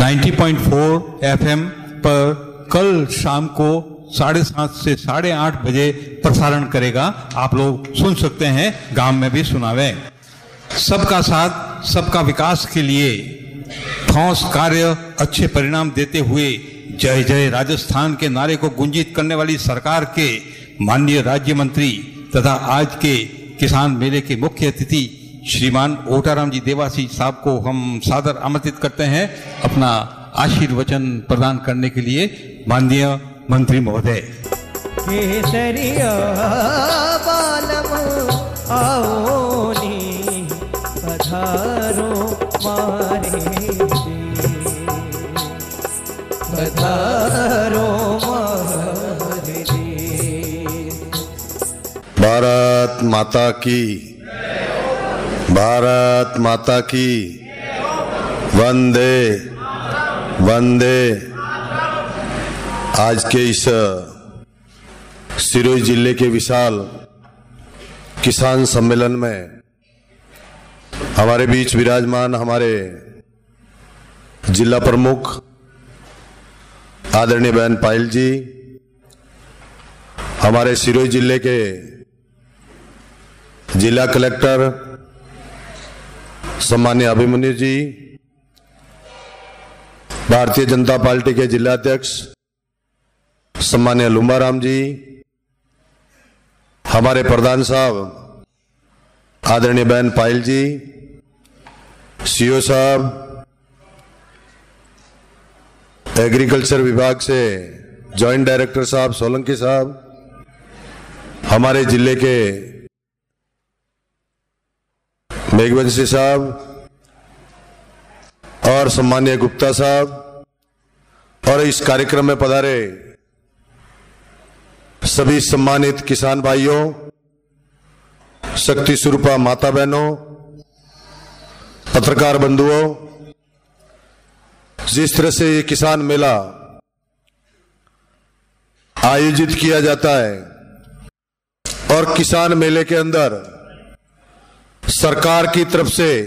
90.4 एफएम पर कल शाम को साढ़े सात से साढ़े आठ बजे प्रसारण करेगा। आप लोग सुन सकते हैं, गाँव में भी सुनावे। सबका साथ, सबका विकास के लिए ठोस कार्य अच्छे परिणाम देते हुए जय जय राजस्थान के नारे को गुंजित करने वाली सरकार के माननीय राज्य मंत्री तथा आज के किसान मेले के मुख्य अतिथि श्रीमान ओटाराम जी देवासी साहब को हम सादर आमंत्रित करते हैं अपना आशीर्वचन प्रदान करने के लिए माननीय मंत्री महोदय। आओ नी, पधारो मारे। भारत माता की, भारत माता की, वंदे वंदे। आज के इस सिरोही ज़िले के विशाल किसान सम्मेलन में हमारे बीच विराजमान हमारे जिला प्रमुख आदरणीय बहन पायल जी, हमारे सिरोही ज़िले के जिला कलेक्टर सम्मान्य अभिमन्यु जी, भारतीय जनता पार्टी के जिलाध्यक्ष सम्मान्य लुम्बाराम जी, हमारे प्रधान साहब आदरणीय बहन पायल जी, सीओ साहब एग्रीकल्चर विभाग से जॉइंट डायरेक्टर साहब सोलंकी साहब, हमारे ज़िले के मेघवंशी साहब और सम्मान्य गुप्ता साहब और इस कार्यक्रम में पधारे सभी सम्मानित किसान भाइयों शक्ति स्वरूपा माता बहनों, पत्रकार बंधुओं जिस तरह से ये किसान मेला आयोजित किया जाता है और किसान मेले के अंदर सरकार की तरफ़ से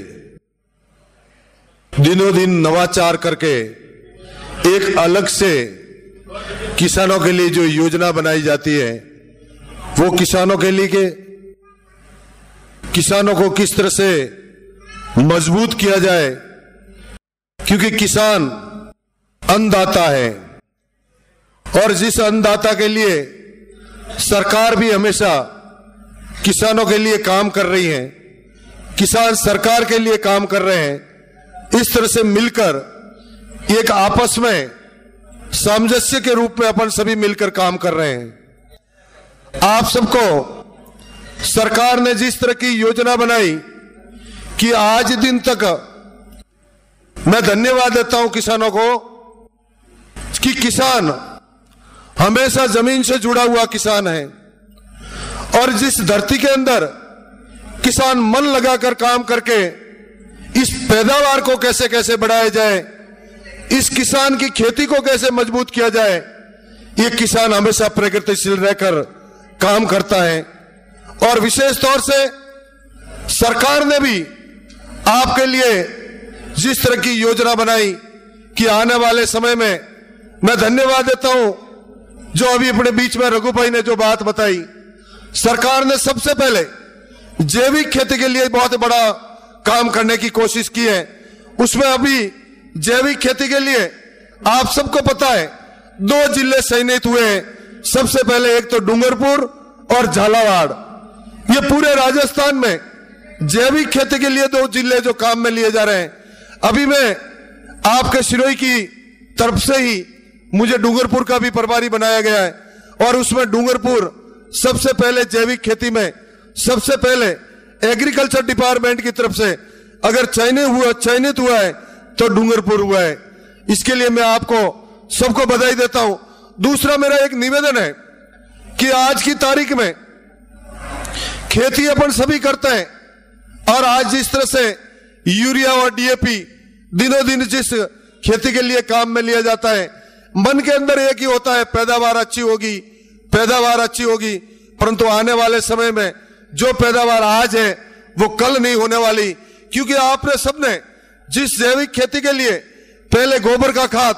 दिनों दिन नवाचार करके एक अलग से किसानों के लिए जो योजना बनाई जाती है, वो किसानों के लिए के किसानों को किस तरह से मज़बूत किया जाए क्योंकि किसान अन्नदाता है। और जिस अन्नदाता के लिए सरकार भी हमेशा किसानों के लिए काम कर रही है, किसान सरकार के लिए काम कर रहे हैं, इस तरह से मिलकर एक आपस में सामंजस्य के रूप में अपन सभी मिलकर काम कर रहे हैं। आप सबको सरकार ने जिस तरह की योजना बनाई कि आज दिन तक मैं धन्यवाद देता हूँ किसानों को कि किसान हमेशा ज़मीन से जुड़ा हुआ किसान है। और जिस धरती के अंदर किसान मन लगाकर काम करके इस पैदावार को कैसे कैसे बढ़ाया जाए, इस किसान की खेती को कैसे मज़बूत किया जाए, ये किसान हमेशा प्रगतिशील रहकर काम करता है। और विशेष तौर से सरकार ने भी आपके लिए जिस तरह की योजना बनाई कि आने वाले समय में मैं धन्यवाद देता हूँ, जो अभी अपने बीच में रघु भाई ने जो बात बताई। सरकार ने सबसे पहले जैविक खेती के लिए बहुत बड़ा काम करने की कोशिश की है। उसमें अभी जैविक खेती के लिए आप सबको पता है, दो ज़िले चयनित हुए हैं। सबसे पहले एक तो डूंगरपुर और झालावाड़। ये पूरे राजस्थान में जैविक खेती के लिए दो ज़िले जो काम में लिए जा रहे हैं। अभी मैं आपके सिरोही की तरफ़ से ही, मुझे डूंगरपुर का भी प्रभारी बनाया गया है। और उसमें डूंगरपुर सबसे पहले जैविक खेती में, सबसे पहले एग्रीकल्चर डिपार्टमेंट की तरफ़ से, अगर चयनित हुआ चयनित हुआ है तो डूंगरपुर हुआ है। इसके लिए मैं आपको सबको बधाई देता हूँ। दूसरा मेरा एक निवेदन है कि आज की तारीख में खेती अपन सभी करते हैं, और आज जिस तरह से यूरिया और डीएपी दिनों दिन जिस खेती के लिए काम में लिया जाता है, मन के अंदर एक ही होता है, पैदावार अच्छी होगी, पैदावार अच्छी होगी, परंतु आने वाले समय में जो पैदावार आज है, वो कल नहीं होने वाली। क्योंकि आपने सबने जिस जैविक खेती के लिए पहले गोबर का खाद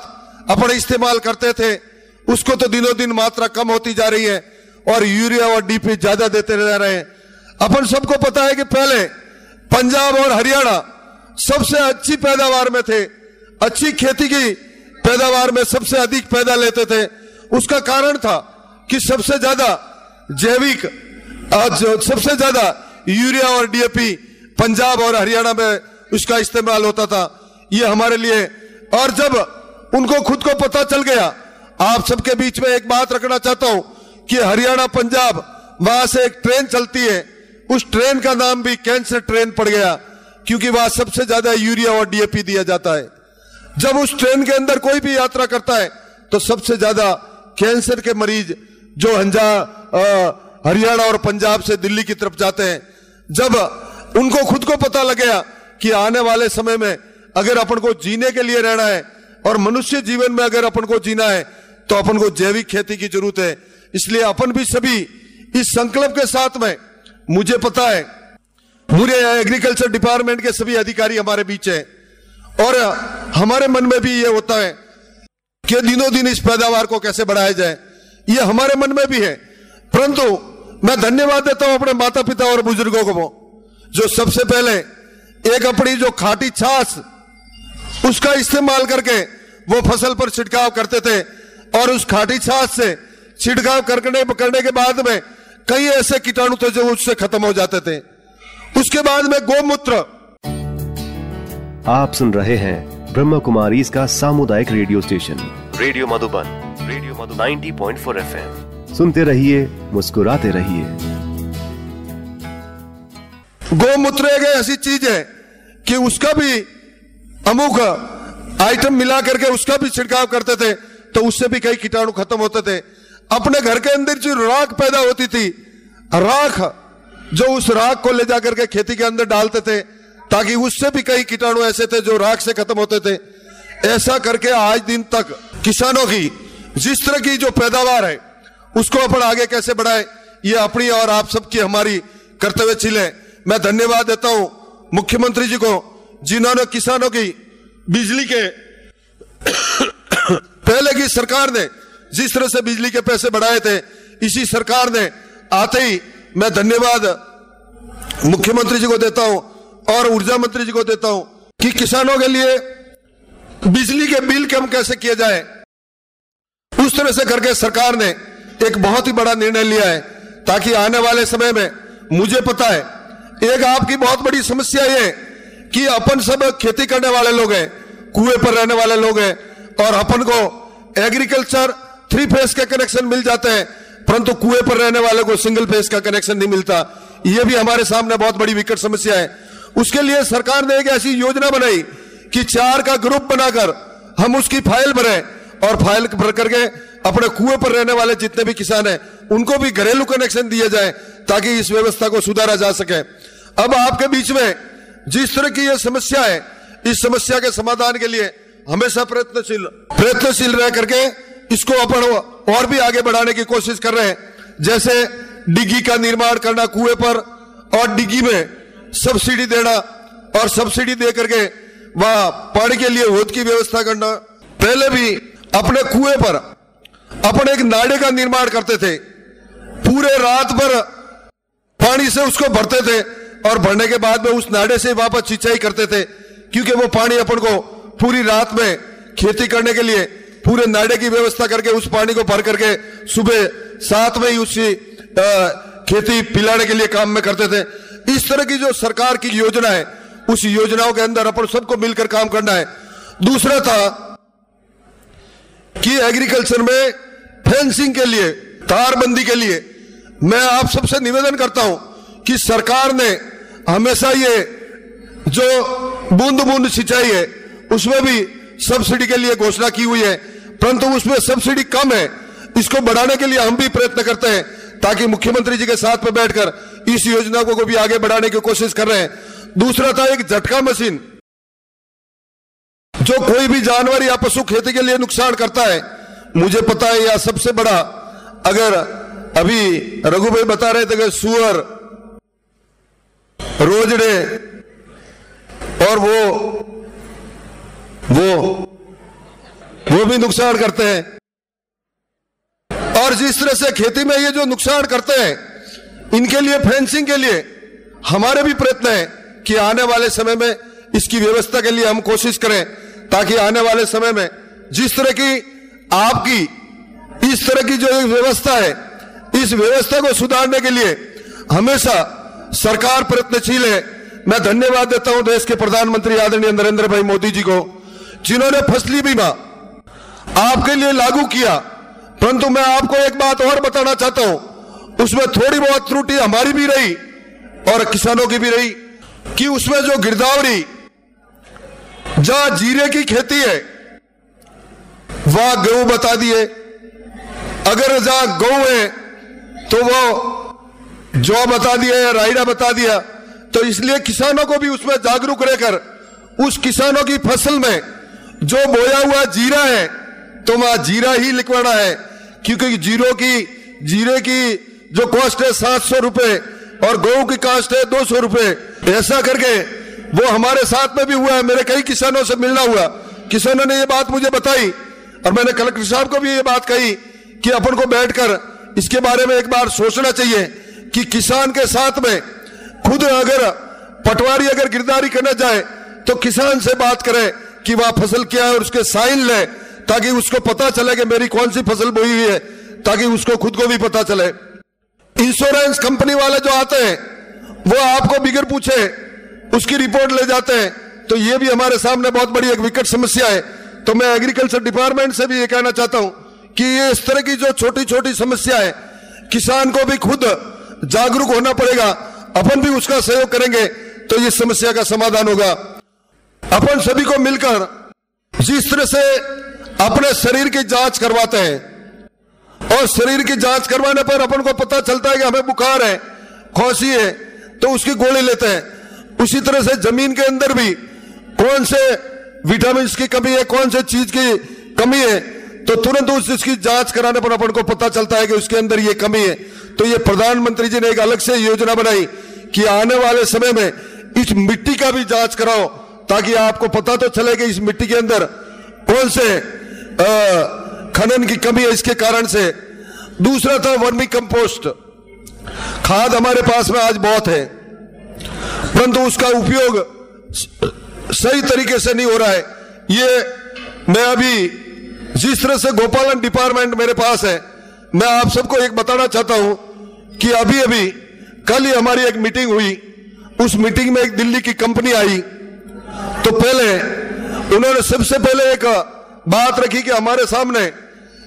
अपन इस्तेमाल करते थे, उसको तो दिनों दिन मात्रा कम होती जा रही है और यूरिया और डीपी ज़्यादा देते जा रहे हैं। अपन सबको पता है कि पहले पंजाब और हरियाणा सबसे अच्छी पैदावार में थे। अच्छी खेती की पैदावार में सबसे अधिक पैदा लेते थे। उसका कारण था कि सबसे ज़्यादा जैविक सबसे ज़्यादा यूरिया और डीएपी पंजाब और हरियाणा में उसका इस्तेमाल होता था। ये हमारे लिए। और जब उनको खुद को पता चल गया, आप सबके बीच में एक बात रखना चाहता हूँ कि हरियाणा, पंजाब, वहाँ से एक ट्रेन चलती है। उस ट्रेन का नाम भी कैंसर ट्रेन पड़ गया। क्योंकि वहाँ सबसे ज़्यादा यूरिया और डीएपी दिया जाता है। जब उस ट्रेन के अंदर कोई भी यात्रा करता है तो सबसे ज़्यादा कैंसर के मरीज़ जो हंजा हरियाणा और पंजाब से दिल्ली की तरफ़ जाते हैं, जब उनको खुद को पता लग गया कि आने वाले समय में अगर अपन को जीने के लिए रहना है और मनुष्य जीवन में अगर अपन को जीना है तो अपन को जैविक खेती की ज़रूरत है। इसलिए अपन भी सभी इस संकल्प के साथ में, मुझे पता है मुझे एग्रीकल्चर डिपार्टमेंट के सभी अधिकारी हमारे बीच है। और हमारे मन में भी ये होता है कि दिनों दिन इस पैदावार को कैसे बढ़ाया जाए। ये हमारे मन में भी है। परंतु, मैं धन्यवाद देता हूँ अपने माता पिता और बुज़ुर्गों को जो सबसे पहले एक अपनी जो खाटी छाछ, उसका इस्तेमाल करके वो फ़सल पर छिड़काव करते थे और उस खाटी छाछ से छिड़काव करने करने के बाद में कई ऐसे कीटाणु थे जो उससे खत्म हो जाते थे। उसके बाद में गोमूत्र। आप सुन रहे हैं ब्रह्म कुमारी इसका सामुदायिक radio station. Radio Madhuban radio Madhu 90.4 FM. सुनते रहिए मुस्कुराते रहिए। गोमूत्र एक ऐसी चीज़ है कि उसका भी अमुक आइटम मिला करके उसका भी छिड़काव करते थे तो उससे भी कई कीटाणु खत्म होते थे। अपने घर के अंदर जो राख पैदा होती थी राख जो उस राख को ले जाकर के खेती के अंदर डालते थे, ताकि उससे भी कई कीटाणु ऐसे थे जो राख से खत्म होते थे। ऐसा करके आज दिन तक किसानों की, जिस तरह की जो पैदावार है, उसको अपन आगे कैसे बढ़ाए, ये अपनी और आप सबकी हमारी कर्तव्य चिले मैं धन्यवाद देता हूँ मुख्यमंत्री जी को, जिन्होंने किसानों की बिजली के पहले की सरकार ने जिस तरह से बिजली के पैसे बढ़ाए थे, इसी सरकार ने आते ही मैं धन्यवाद मुख्यमंत्री जी को देता हूँ और ऊर्जा मंत्री जी को देता हूँ कि किसानों के लिए बिजली के बिल कम कैसे किए जाए। उस तरह से करके सरकार ने एक बहुत ही बड़ा निर्णय लिया है ताकि आने वाले समय में मुझे पता है, एक आपकी बहुत बड़ी समस्या ये कि अपन सब खेती करने वाले लोग हैं, कुएँ पर रहने वाले लोग हैं और अपन को एग्रीकल्चर थ्री फेस के कनेक्शन मिल जाते हैं। परंतु कुएँ पर रहने वाले को सिंगल फेस का कनेक्शन नहीं मिलता। यह भी हमारे सामने बहुत बड़ी विकट समस्या है। उसके लिए सरकार ने एक ऐसी योजना बनाई कि चार का ग्रुप बनाकर हम उसकी फ़ाइल भरे और फ़ाइल भर करके अपने कुएँ पर रहने वाले जितने भी किसान हैं, उनको भी घरेलू कनेक्शन दिया जाए ताकि इस व्यवस्था को सुधारा जा सके। अब आपके बीच में जिस तरह की यह समस्या है, इस समस्या के समाधान के लिए हमेशा प्रयत्नशील प्रयत्नशील रह करके इसको अपन और भी आगे बढ़ाने की कोशिश कर रहे हैं। जैसे डिग्गी का निर्माण करना कुएँ पर और डिग्गी में सब्सिडी देना और सब्सिडी दे करके वहाँ पानी के लिए होद की व्यवस्था करना। पहले भी अपने कुएँ पर अपने एक नाड़े का निर्माण करते थे। पूरे रात भर पानी से उसको भरते थे और भरने के बाद में उस नाड़े से वापस सिंचाई करते थे, क्योंकि वो पानी अपन को पूरी रात में खेती करने के लिए पूरे नाड़े की व्यवस्था करके, उस पानी को भर करके सुबह सात में ही उसकी खेती पिलाने के लिए काम में करते थे। इस तरह की जो सरकार की योजना है, उस योजनाओं के अंदर अपन सबको मिलकर काम करना है। दूसरा था कि एग्रीकल्चर में फेंसिंग के लिए, तारबंदी के लिए, मैं आप सबसे निवेदन करता हूँ कि सरकार ने हमेशा ये जो बूंद बूंद सिंचाई है, उसमें भी सब्सिडी के लिए घोषणा की हुई है। परंतु उसमें सब्सिडी कम है। इसको बढ़ाने के लिए हम भी प्रयत्न करते हैं ताकि मुख्यमंत्री जी के साथ में बैठकर इस योजना को भी आगे बढ़ाने की कोशिश कर रहे हैं। दूसरा था एक झटका मशीन, जो कोई भी जानवर या पशु खेती के लिए नुकसान करता है। मुझे पता है या सबसे बड़ा, अगर अभी रघु भाई बता रहे थे कि सुअर रोजड़े और वो वो वो भी नुकसान करते हैं। और जिस तरह से खेती में ये जो नुकसान करते हैं, इनके लिए, फेंसिंग के लिए हमारे भी प्रयत्न है कि आने वाले समय में इसकी व्यवस्था के लिए हम कोशिश करें, ताकि आने वाले समय में जिस तरह की आपकी, इस तरह की जो व्यवस्था है, इस व्यवस्था को सुधारने के लिए हमेशा सरकार प्रयत्नशील है। मैं धन्यवाद देता हूँ देश के प्रधानमंत्री आदरणीय नरेंद्र भाई मोदी जी को, जिन्होंने फसली बीमा आपके लिए लागू किया। परंतु मैं आपको एक बात और बताना चाहता हूँ। उसमें थोड़ी बहुत त्रुटि हमारी भी रही और किसानों की भी रही कि उसमें जो गिरदावरी, जहाँ जीरे की खेती है, वहाँ गेहूँ बता दिए। अगर जहाँ गौ है तो वो जौ बता दिया या रायडा बता दिया। तो इसलिए किसानों को भी उसमें जागरूक रहकर, उस किसानों की फ़सल में जो बोया हुआ जीरा है तो वहाँ जीरा ही लिखवाना है, क्योंकि ज़ीरो की, जीरे की जो कॉस्ट है सात सौ रुपए और गौ की कॉस्ट है दो सौ रुपए। ऐसा करके वो हमारे साथ में भी हुआ है, मेरे कई किसानों से मिलना हुआ। किसानों ने ये बात मुझे बताई और मैंने कलेक्टर साहब को भी ये बात कही कि अपन को बैठकर इसके बारे में एक बार सोचना चाहिए कि किसान के साथ में खुद अगर पटवारी अगर गिरदारी करना चाहे तो किसान से बात करें कि वह फ़सल क्या है और उसके साइन ले। ताकि उसको पता चले कि मेरी कौन सी फ़सल बोई हुई है, ताकि उसको खुद को भी पता चले। इंश्योरेंस कंपनी वाले जो आते हैं, वो आपको बिगड़ पूछे, उसकी रिपोर्ट ले जाते हैं। तो ये भी हमारे सामने बहुत बड़ी एक विकट समस्या है। तो मैं एग्रीकल्चर डिपार्टमेंट से भी ये कहना चाहता हूँ कि ये इस तरह की जो छोटी छोटी समस्या है, किसान को भी खुद जागरूक होना पड़ेगा। अपन भी उसका सहयोग करेंगे तो ये समस्या का समाधान होगा। अपन सभी को मिलकर जिस तरह से अपने शरीर की जाँच करवाते हैं। और शरीर की जाँच करवाने पर अपन को पता चलता है कि हमें बुखार है, खोसी है तो उसकी गोली लेते हैं। उसी तरह से ज़मीन के अंदर भी कौन से विटामिन की कमी है, कौन से चीज़ की कमी है तो तुरंत उस इसकी जाँच कराने पर अपन को पता चलता है कि उसके अंदर ये कमी है। तो ये प्रधानमंत्री जी ने एक अलग से योजना बनाई कि आने वाले समय में इस मिट्टी का भी जाँच कराओ, ताकि आपको पता तो चले कि इस मिट्टी के अंदर कौन से खनन की कमी है इसके कारण से। दूसरा था वर्मी कंपोस्ट। खाद हमारे पास में आज बहुत है, परंतु उसका उपयोग सही तरीके से नहीं हो रहा है। ये मैं अभी जिस तरह से गोपालन डिपार्टमेंट मेरे पास है, मैं आप सबको एक बताना चाहता हूँ कि अभी अभी कल ही हमारी एक मीटिंग हुई। उस मीटिंग में एक दिल्ली की कंपनी आई। तो पहले उन्होंने सबसे पहले एक बात रखी कि हमारे सामने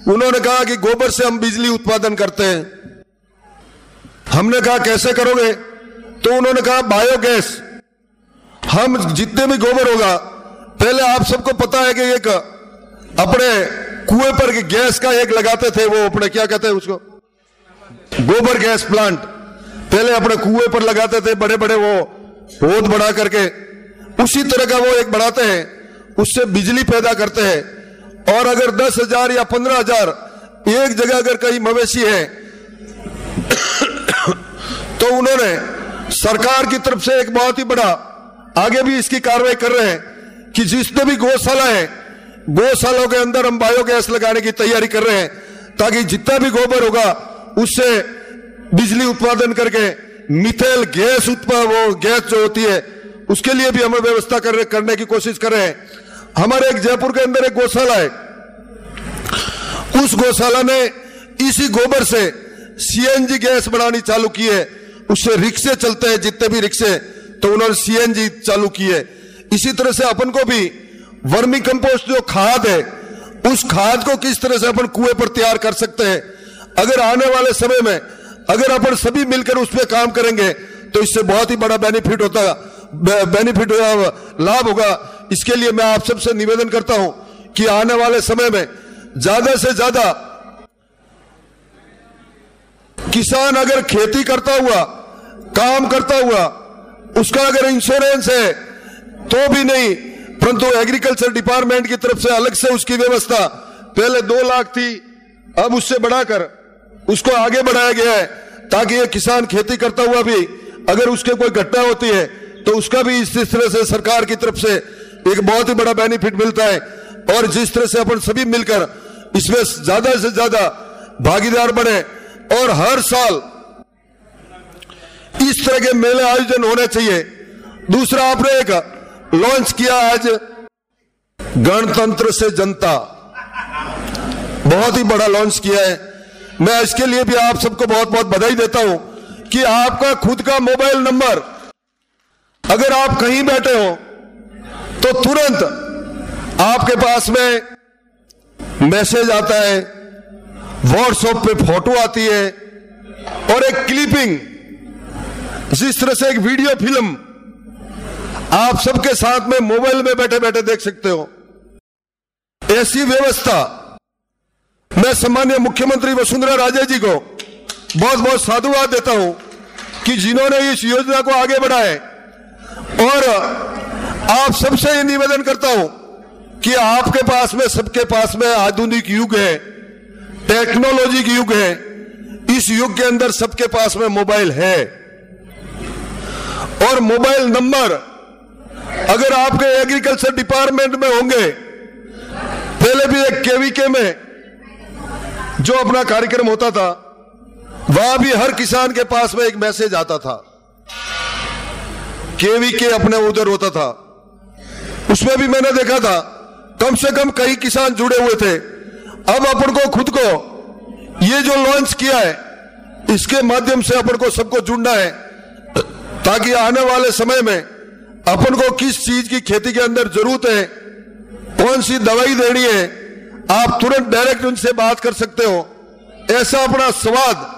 उन्होंने कहा कि गोबर से हम बिजली उत्पादन करते हैं। हमने कहा, कैसे करोगे? तो उन्होंने कहा, बायोगैस। हम जितने भी गोबर होगा, पहले आप सबको पता है कि एक अपने कुएँ पर गैस का एक लगाते थे, वो अपने क्या कहते हैं उसको? गोबर गैस प्लांट। पहले अपने कुएँ पर लगाते थे बड़े बड़े वो पौध बढ़ा करके। उसी तरह का वो एक बढ़ाते हैं, उससे बिजली पैदा करते हैं। और अगर दस हज़ार या पंद्रह हज़ार एक जगह अगर कहीं मवेशी है तो उन्होंने सरकार की तरफ़ से एक बहुत ही बड़ा आगे भी इसकी कार्रवाई कर रहे हैं कि जिसने भी गौशाला है गौशालाओं के अंदर हम बायोगैस लगाने की तैयारी कर रहे हैं ताकि जितना भी गोबर होगा उससे बिजली उत्पादन करके मिथेल गैस उत्पाद वो गैस जो होती है उसके लिए भी हम व्यवस्था कर, करने की कोशिश कर रहे हैं। हमारे एक जयपुर के अंदर एक गौशाला है। उस गौशाला ने इसी गोबर से सीएनजी गैस बनानी चालू की है। उससे रिक्शे चलते हैं, जितने भी रिक्शे तो उन्होंने सीएनजी चालू की है। इसी तरह से अपन को भी वर्मी कंपोस्ट जो खाद है, उस खाद को किस तरह से अपन कुएँ पर तैयार कर सकते हैं? अगर आने वाले समय में अगर अपन सभी मिलकर उस पर काम करेंगे तो इससे बहुत ही बड़ा बेनिफिट होता बेनिफिट लाभ होगा। इसके लिए मैं आप सबसे निवेदन करता हूँ कि आने वाले समय में ज़्यादा से ज़्यादा किसान अगर खेती करता हुआ, काम करता हुआ, उसका अगर इंश्योरेंस है तो भी नहीं, परंतु एग्रीकल्चर डिपार्टमेंट की तरफ़ से अलग से उसकी व्यवस्था पहले दो लाख थी, अब उससे बढ़ाकर उसको आगे बढ़ाया गया है, ताकि ये किसान खेती करता हुआ भी अगर उसके कोई घटना होती है तो उसका भी इस तरह से सरकार की तरफ़ से एक बहुत ही बड़ा बेनिफिट मिलता है। और जिस तरह से अपन सभी मिलकर इसमें ज़्यादा से ज़्यादा भागीदार बने और हर साल इस तरह के मेले आयोजन होने चाहिए। दूसरा, आपने एक लॉन्च किया आज गणतंत्र से जनता। बहुत ही बड़ा लॉन्च किया है। मैं इसके लिए भी आप सबको बहुत बहुत बधाई देता हूँ कि आपका खुद का मोबाइल नंबर अगर आप कहीं बैठे हो तो तुरंत आपके पास में मैसेज आता है व्हाट्सएप पे फ़ोटो आती है और एक क्लिपिंग, जिस तरह से एक वीडियो फ़िल्म आप सबके साथ में मोबाइल में बैठे बैठे देख सकते हो। ऐसी व्यवस्था मैं सम्मान्य मुख्यमंत्री वसुंधरा राजे जी को बहुत बहुत साधुवाद देता हूँ कि जिन्होंने इस योजना को आगे बढ़ाए और आप सबसे ये निवेदन करता हूँ कि आपके पास में, सबके पास में आधुनिक युग है, टेक्नोलॉजी की युग है, इस युग के अंदर सबके पास में मोबाइल है। और मोबाइल नंबर अगर आपके एग्रीकल्चर डिपार्टमेंट में होंगे, पहले भी एक केवीके में जो अपना कार्यक्रम होता था, वहाँ भी हर किसान के पास में एक मैसेज आता था। केवी के अपने उधर होता था। उसमें भी मैंने देखा था, कम से कम कई किसान जुड़े हुए थे। अब अपन को खुद को, ये जो लॉन्च किया है, इसके माध्यम से अपन को सबको जुड़ना है, ताकि आने वाले समय में अपन को किस चीज़ की खेती के अंदर ज़रूरत है कौन सी दवाई देनी है, आप तुरंत डायरेक्ट उनसे बात कर सकते हो। ऐसा अपना स्वाद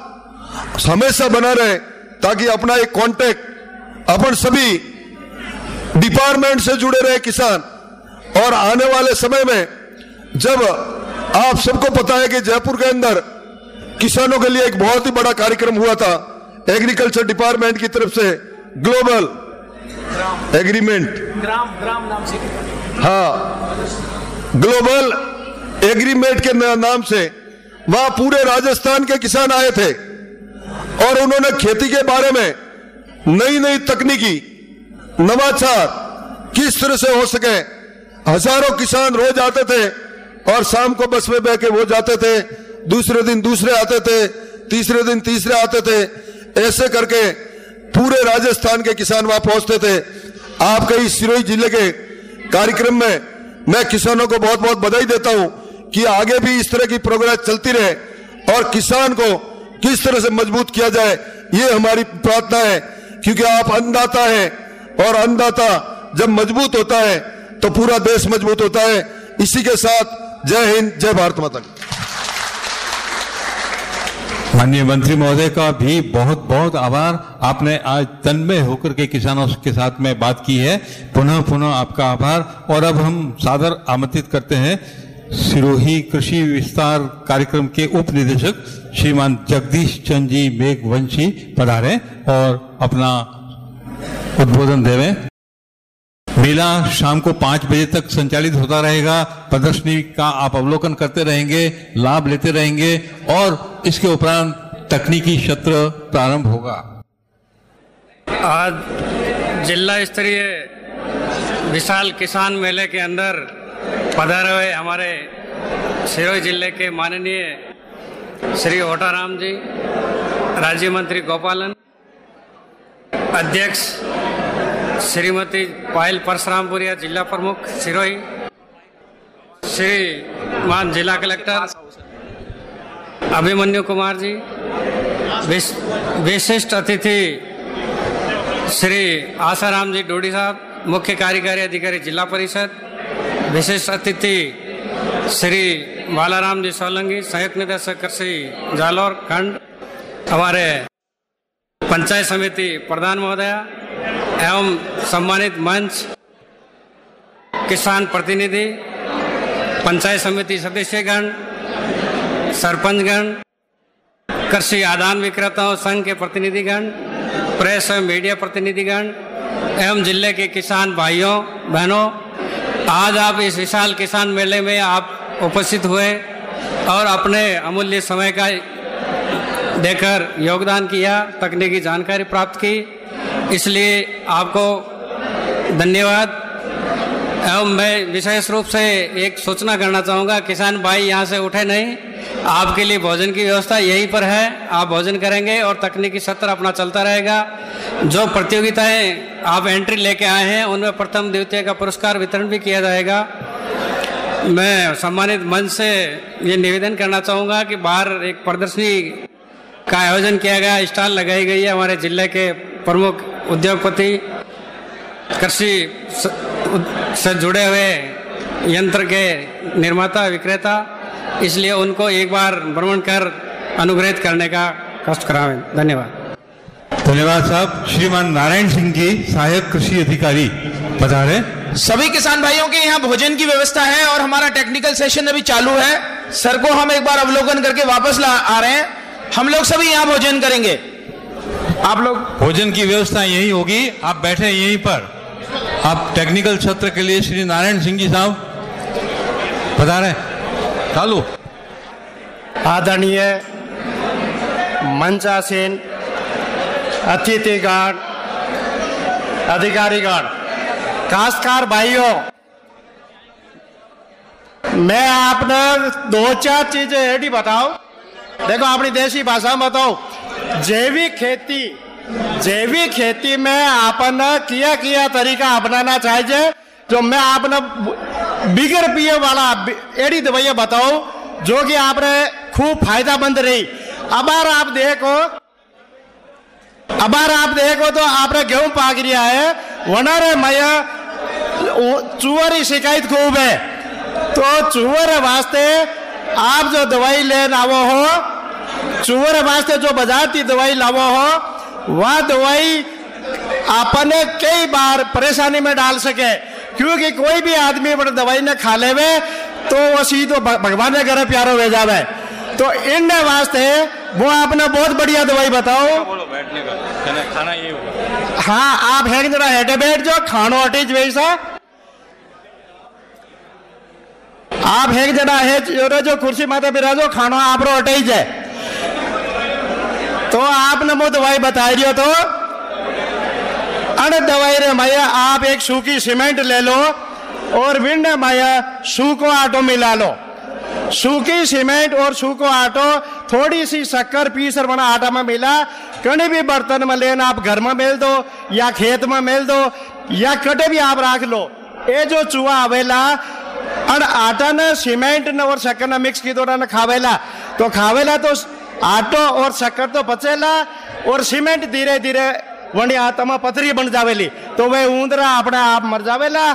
हमेशा बना रहे, ताकि अपना एक कांटेक्ट अपन सभी डिपार्टमेंट से जुड़े रहे किसान। और आने वाले समय में जब आप सबको पता है कि जयपुर के अंदर किसानों के लिए एक बहुत ही बड़ा कार्यक्रम हुआ था एग्रीकल्चर डिपार्टमेंट की तरफ़ से ग्लोबल एग्रीमेंट। ग्राम ग्राम नाम से। हाँ ग्लोबल एग्रीमेंट के नाम से वहाँ पूरे राजस्थान के किसान आए थे। और उन्होंने खेती के बारे में नई नई तकनीकी नवाचार किस तरह से हो सके? हज़ारों किसान रोज आते थे और शाम को बस में बह के वो जाते थे, दूसरे दिन दूसरे आते थे, तीसरे दिन तीसरे आते थे। ऐसे करके पूरे राजस्थान के किसान वहाँ पहुँचते थे। आपके इस सिरोही ज़िले के कार्यक्रम में मैं किसानों को बहुत बहुत बधाई देता हूँ कि आगे भी इस तरह की प्रोग्रेस चलती रहे और किसान को किस तरह से मज़बूत किया जाए, ये हमारी प्रार्थना है, क्योंकि आप अन्नदाता है। और अन्नदाता जब मज़बूत होता है तो पूरा देश मज़बूत होता है। इसी के साथ जय हिंद, जय भारत माता माननीय मंत्री महोदय का भी बहुत बहुत आभार। आपने आज तन्मय होकर के किसानों के साथ में बात की है। पुनः पुनः आपका आभार। और अब हम सादर आमंत्रित करते हैं सिरोही कृषि विस्तार कार्यक्रम के उप निदेशक श्रीमान जगदीश चंद जी मेघवंशी पधारे और अपना उद्बोधन देवे। मेला शाम को पाँच बजे तक संचालित होता रहेगा। प्रदर्शनी का आप अवलोकन करते रहेंगे, लाभ लेते रहेंगे और इसके उपरांत तकनीकी सत्र प्रारंभ होगा। आज जिला स्तरीय विशाल किसान मेले के अंदर पधारे हुए हमारे सिरोही ज़िले के माननीय श्री ओटाराम जी, राज्य मंत्री गोपालन अध्यक्ष श्रीमती पायल परशुरामपुरिया, जिला प्रमुख सिरोही, श्री मान जिला कलेक्टर अभिमन्यु कुमार जी विशिष्ट अतिथि श्री आसाराम जी डोडी साहब, मुख्य कार्यकारी अधिकारी जिला परिषद, विशिष्ट अतिथि श्री बालाराम जी सोलंकी, संयुक्त निदेशक कृषि जालौर खंड, हमारे पंचायत समिति प्रधान महोदय एवं सम्मानित मंच किसान प्रतिनिधि, पंचायत समिति सदस्यगण, सरपंचगण, कृषि आदान विक्रेताओं संघ के प्रतिनिधिगण, प्रेस एवं मीडिया प्रतिनिधिगण एवं ज़िले के किसान भाइयों, बहनों, आज आप इस विशाल किसान मेले में आप उपस्थित हुए और अपने अमूल्य समय का देकर योगदान किया, तकनीकी जानकारी प्राप्त की। इसलिए आपको धन्यवाद। एवं मैं विशेष रूप से एक सूचना करना चाहूँगा, किसान भाई यहाँ से उठे नहीं। आपके लिए भोजन की व्यवस्था यहीं पर है। आप भोजन करेंगे और तकनीकी सत्र अपना चलता रहेगा। जो प्रतियोगिताएँ आप एंट्री लेके आए हैं, उनमें प्रथम, द्वितीय का पुरस्कार वितरण भी किया जाएगा। मैं सम्मानित मंच से ये निवेदन करना चाहूँगा कि बाहर एक प्रदर्शनी का आयोजन किया गया स्टॉल लगाई गई है हमारे ज़िले के प्रमुख उद्योगपति कृषि से जुड़े हुए यंत्र के निर्माता विक्रेता इसलिए उनको एक बार भ्रमण कर अनुग्रहित करने का कष्ट करावें। धन्यवाद। धन्यवाद साहब। श्रीमान नारायण सिंह जी सहायक कृषि अधिकारी बता रहे सभी किसान भाइयों के यहाँ भोजन की व्यवस्था है और हमारा टेक्निकल सेशन अभी चालू है। सर को हम एक बार अवलोकन करके वापस ला आ रहे हैं। हम लोग सभी यहाँ भोजन करेंगे। आप लोग? भोजन की व्यवस्था यही होगी। आप बैठे यहीं पर। आप टेक्निकल सत्र के लिए श्री नारायण सिंह जी साहब बता रहे चालू। आदरणीय मंचासीन अतिथिगण अधिकारीगण काश्तकार भाइयों मैं आपने दो चार चीज़ें ऐडी बताओ देखो, अपनी देसी भाषा में बताओ जैविक खेती जैविक खेती में आपने किया किया तरीका अपनाना चाहिए, जो मैं आपने बिगर पिए वाला एडी दवाइयाँ बताओ जो कि आपने खूब फायदामंद रही। अबार आप देखो अबार आप देखो तो आपने गेहूँ पाक रिया है, वनारे मैया चुअर शिकायत खूब है। तो चुअर वास्ते आप जो दवाई लेन आवो हो चुअर वास्ते जो बाज़ार की दवाई लावो हो वह दवाई आपने कई बार परेशानी में डाल सके। क्योंकि कोई भी आदमी बड़े दवाई ने खा लेवे तो वो सीधो भगवान के घर प्यारो हो जावे। तो इन वास्ते वो आपने बहुत बढ़िया दवाई बताओ। बैठने का। खाना ये हाँ आप है जरा हेटे बैठ जाओ खानो हटे वैसा आप है जरा है जो कुर्सी माता बिराजो खानो आप रो हटे जाए। तो आपने वो दवाई बता रही हो तो दवाई रे माया, आप एक सूखी सीमेंट ले लो और विंड माया, सूखो आटो मिला लो। सूखी सीमेंट और सूखो आटो, थोड़ी सी शक्कर पीसर बना आटा में मिला कहीं भी बर्तन में लेना आप घर में मेल दो, या खेत में मेल दो, या कटे भी आप रख लो। ये जो चूहा आवेला ने खावेला। तो खावेला तो आटो और शक्कर तो बचेला और सीमेंट धीरे धीरे वणी आत्मा पथरी बन जावेली। तो वे ऊंदरा अपने आप मर जावेला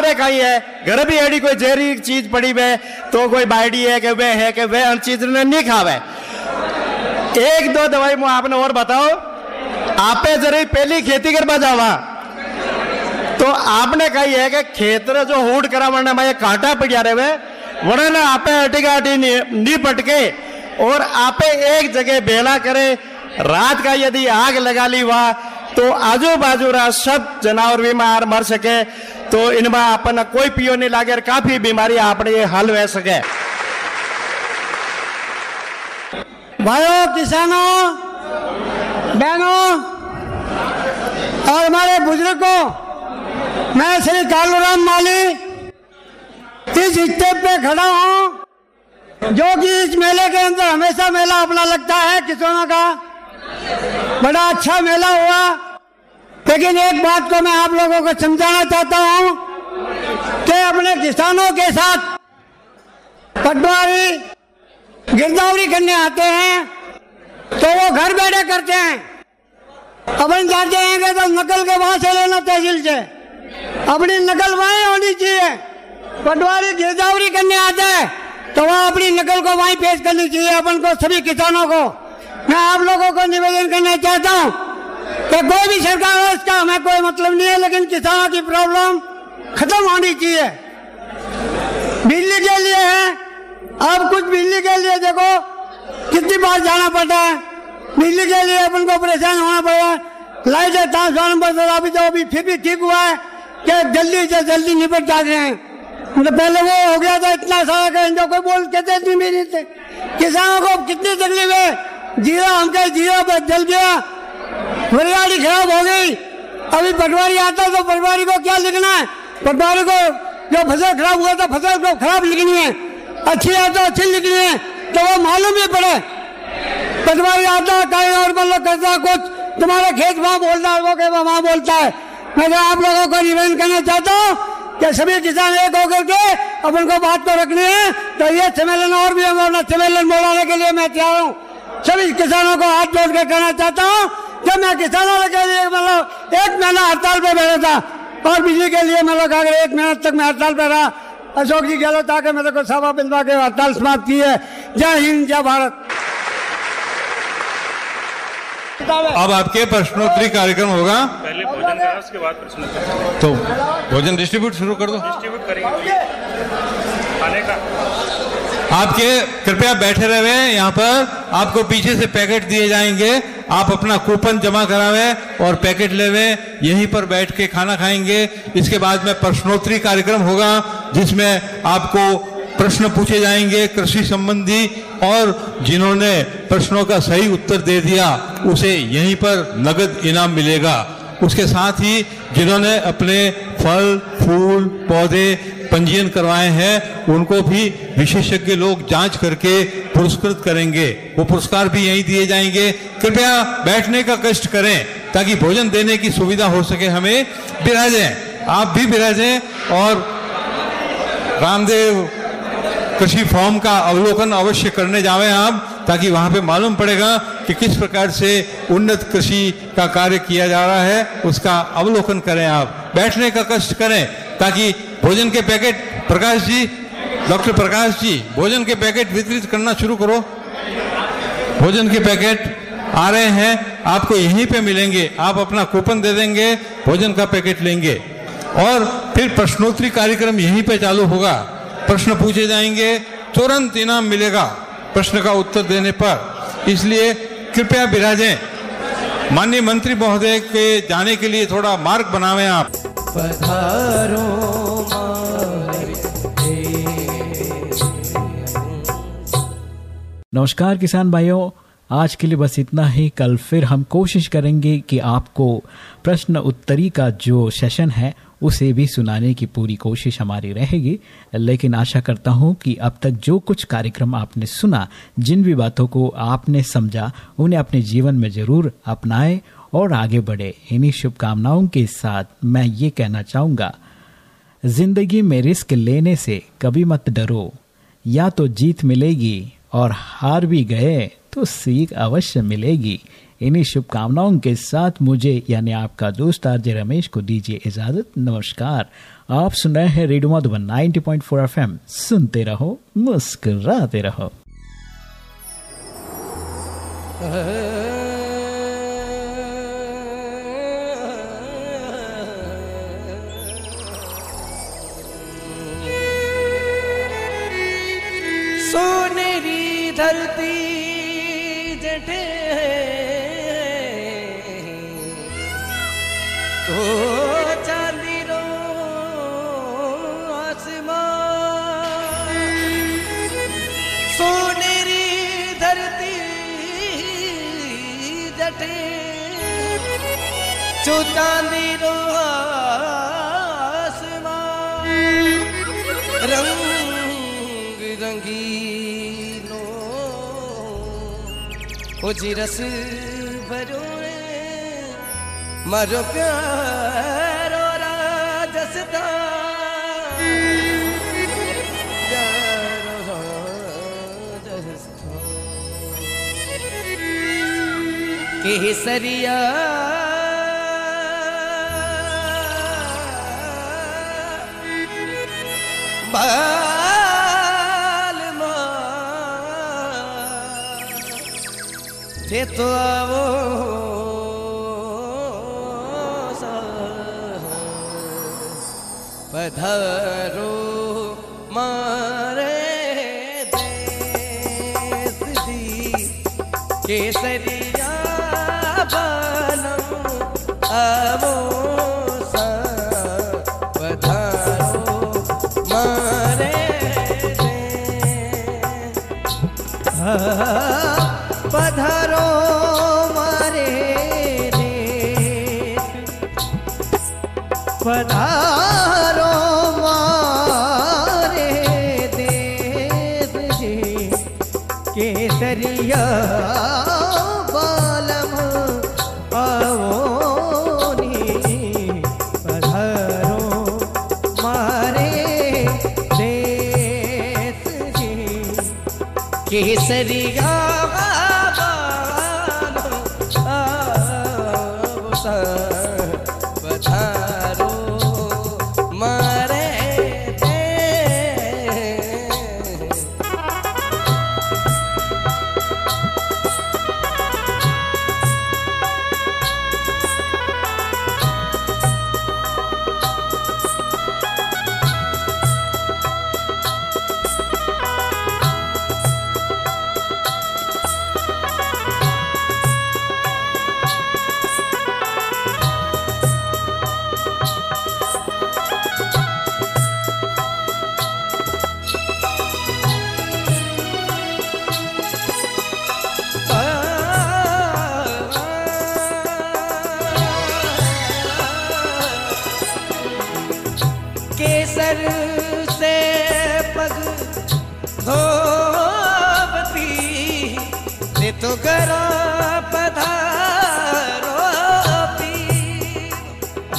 रे कही है, घर भी कोई जहरी चीज़ पड़ी वे तो कोई कि वे है एक दो दवाई आपने और बताओ, आपे जरा पहली खेती करवा जावा। तो आपने कही है कि खेत जो हूट करा वरना मैं कांटा पड़िया रहे वरना ना आपे अटिका अटी नी पटके। और आपे एक जगह बेला करे, रात का यदि आग लगा ली वह तो आजू बाजू सब जनावर बीमार मर सके। तो इनमें अपन कोई पियो नहीं लागे और काफ़ी बीमारी आपने ये हल रह सके। भाइयों, किसानों, बहनों और हमारे बुज़ुर्गों मैं श्री कालूराम माली इस स्टेप पे खड़ा हूँ, जो कि इस मेले के अंदर हमेशा मेला अपना लगता है, किसानों का। बड़ा अच्छा मेला हुआ। लेकिन एक बात को मैं आप लोगों को समझाना चाहता हूँ कि अपने किसानों के साथ पटवारी, गिरदावरी करने आते हैं तो वो घर बैठे करते हैं। अपन जाते हैं तो नकल के वहाँ से लेना तहसील से। अपनी नकल वहीं होनी चाहिए। पटवारी गिरदावरी करने आता है तो वहाँ अपनी नकल को वहीं पेश करनी चाहिए अपन को, सभी किसानों को। मैं आप लोगों को निवेदन करना चाहता हूँ कि कोई भी सरकार हो, इसका हमें कोई मतलब नहीं है, लेकिन किसानों की प्रॉब्लम खत्म होनी चाहिए। बिजली के लिए है, अब कुछ बिजली के लिए देखो, कितनी बार जाना पड़ता है। बिजली के लिए अपन को परेशान होना पड़ा लाइट है ट्रांसफार्मर अभी तो अभी फिर भी ठीक हुआ है। कि जल्दी से जल्दी निपट जाते हैं? मतलब पहले वो हो गया था इतना सारा कि जो कोई बोल कहते नहीं भी नहीं थे। किसानों को कितनी तकलीफ़ है? जीरा, हमके जीरा जल गया। हरियाली खराब हो गई। अभी पटवारी आता तो पटवारी को क्या लिखना है? पटवारी को जो फ़सल खराब हुआ था, फ़सल को खराब लिखनी है। अच्छी है तो अच्छी लिखनी है तो वो मालूम ही पड़े। पटवारी आता है, कहीं और मतलब करता कुछ। तुम्हारा खेत वहाँ बोलता है, वो कहीं, वहाँ बोलता है। मैं तो आप लोगों को निवेदन करना चाहता हूँ कि सभी किसान एक होकर के अपन को बात को रखनी है तो ये सम्मेलन और भी हम अपना सम्मेलन बोलाने के लिए मैं तैयार हूँ। सभी किसानों को हाथ जोड़ के कहना चाहता हूँ जब मैं किसानों के लिए मतलब एक महीना हड़ताल पे बैठा था और बिजली के लिए मतलब अगर एक महीना तक मैं हड़ताल पे रहा। अशोक जी, गहलोत आके मेरे को सभा बिलवा के हड़ताल समाप्त की है। जय हिंद, जय भारत। अब आपके प्रश्नोत्तरी कार्यक्रम होगा। पहले भोजन उसके बाद प्रश्न तो भोजन डिस्ट्रीब्यूट शुरू कर दो। डिस्ट्रीब्यूट करेंगे। खाने का। आपके कृपया बैठे रहे यहाँ पर आपको पीछे से पैकेट दिए जाएँगे। आप अपना कूपन जमा करावे और पैकेट लेवे यहीं पर बैठ के खाना खाएँगे। इसके बाद में प्रश्नोत्तरी कार्यक्रम होगा जिसमें आपको प्रश्न पूछे जाएँगे कृषि संबंधी, और जिन्होंने प्रश्नों का सही उत्तर दे दिया, उसे यहीं पर नगद इनाम मिलेगा। उसके साथ ही जिन्होंने अपने फल, फूल, पौधे पंजीयन करवाए हैं, उनको भी विशेषज्ञ लोग जाँच करके पुरस्कृत करेंगे। वो पुरस्कार भी यहीं दिए जाएँगे। कृपया बैठने का कष्ट करें, ताकि भोजन देने की सुविधा हो सके हमें। विराजें, आप भी विराजें, और रामदेव कृषि फॉर्म का अवलोकन अवश्य करने जावे आप, ताकि वहाँ पे मालूम पड़ेगा कि किस प्रकार से उन्नत कृषि का कार्य किया जा रहा है, उसका अवलोकन करें आप। बैठने का कष्ट करें, ताकि भोजन के पैकेट, प्रकाश जी, डॉक्टर प्रकाश जी, भोजन के पैकेट वितरित करना शुरू करो। भोजन के पैकेट आ रहे हैं, आपको यहीं पे मिलेंगे, आप अपना कूपन दे देंगे, भोजन का पैकेट लेंगे। और फिर प्रश्नोत्तरी कार्यक्रम यहीं पे चालू होगा। प्रश्न पूछे जाएँगे, तुरंत इनाम मिलेगा प्रश्न का उत्तर देने पर। इसलिए कृपया विराजें। माननीय मंत्री महोदय के जाने के लिए थोड़ा मार्ग बनावें आप। नमस्कार किसान भाइयों, आज के लिए बस इतना ही। कल फिर हम कोशिश करेंगे कि आपको प्रश्न उत्तरी का जो सेशन है उसे भी सुनाने की पूरी कोशिश हमारी रहेगी, लेकिन आशा करता हूँ कि अब तक जो कुछ कार्यक्रम आपने सुना, जिन भी बातों को आपने समझा, उन्हें अपने जीवन में ज़रूर अपनाएँ और आगे बढ़े। इन्हीं शुभकामनाओं के साथ मैं ये कहना चाहूँगा, ज़िंदगी में रिस्क लेने से कभी मत डरो। या तो जीत मिलेगी और हार भी गए तो सीख अवश्य मिलेगी। इन्हीं शुभकामनाओं के साथ मुझे, यानी आपका दोस्त आरजे रमेश को दीजिए इजाज़त। नमस्कार। आप सुन रहे हैं रेडियो मधुबन 90.4 एफएम। सुनते रहो, मुस्कुराते रहो। सोनेरी धरती चांदी रो धरती जठे जो चांदी रंग रंगीलो ओ जी रस भरो मरो प्यारो राजसदा केसरिया बालमा मे। तो आवो धरो मारे देश दी केसरिया बनम अबो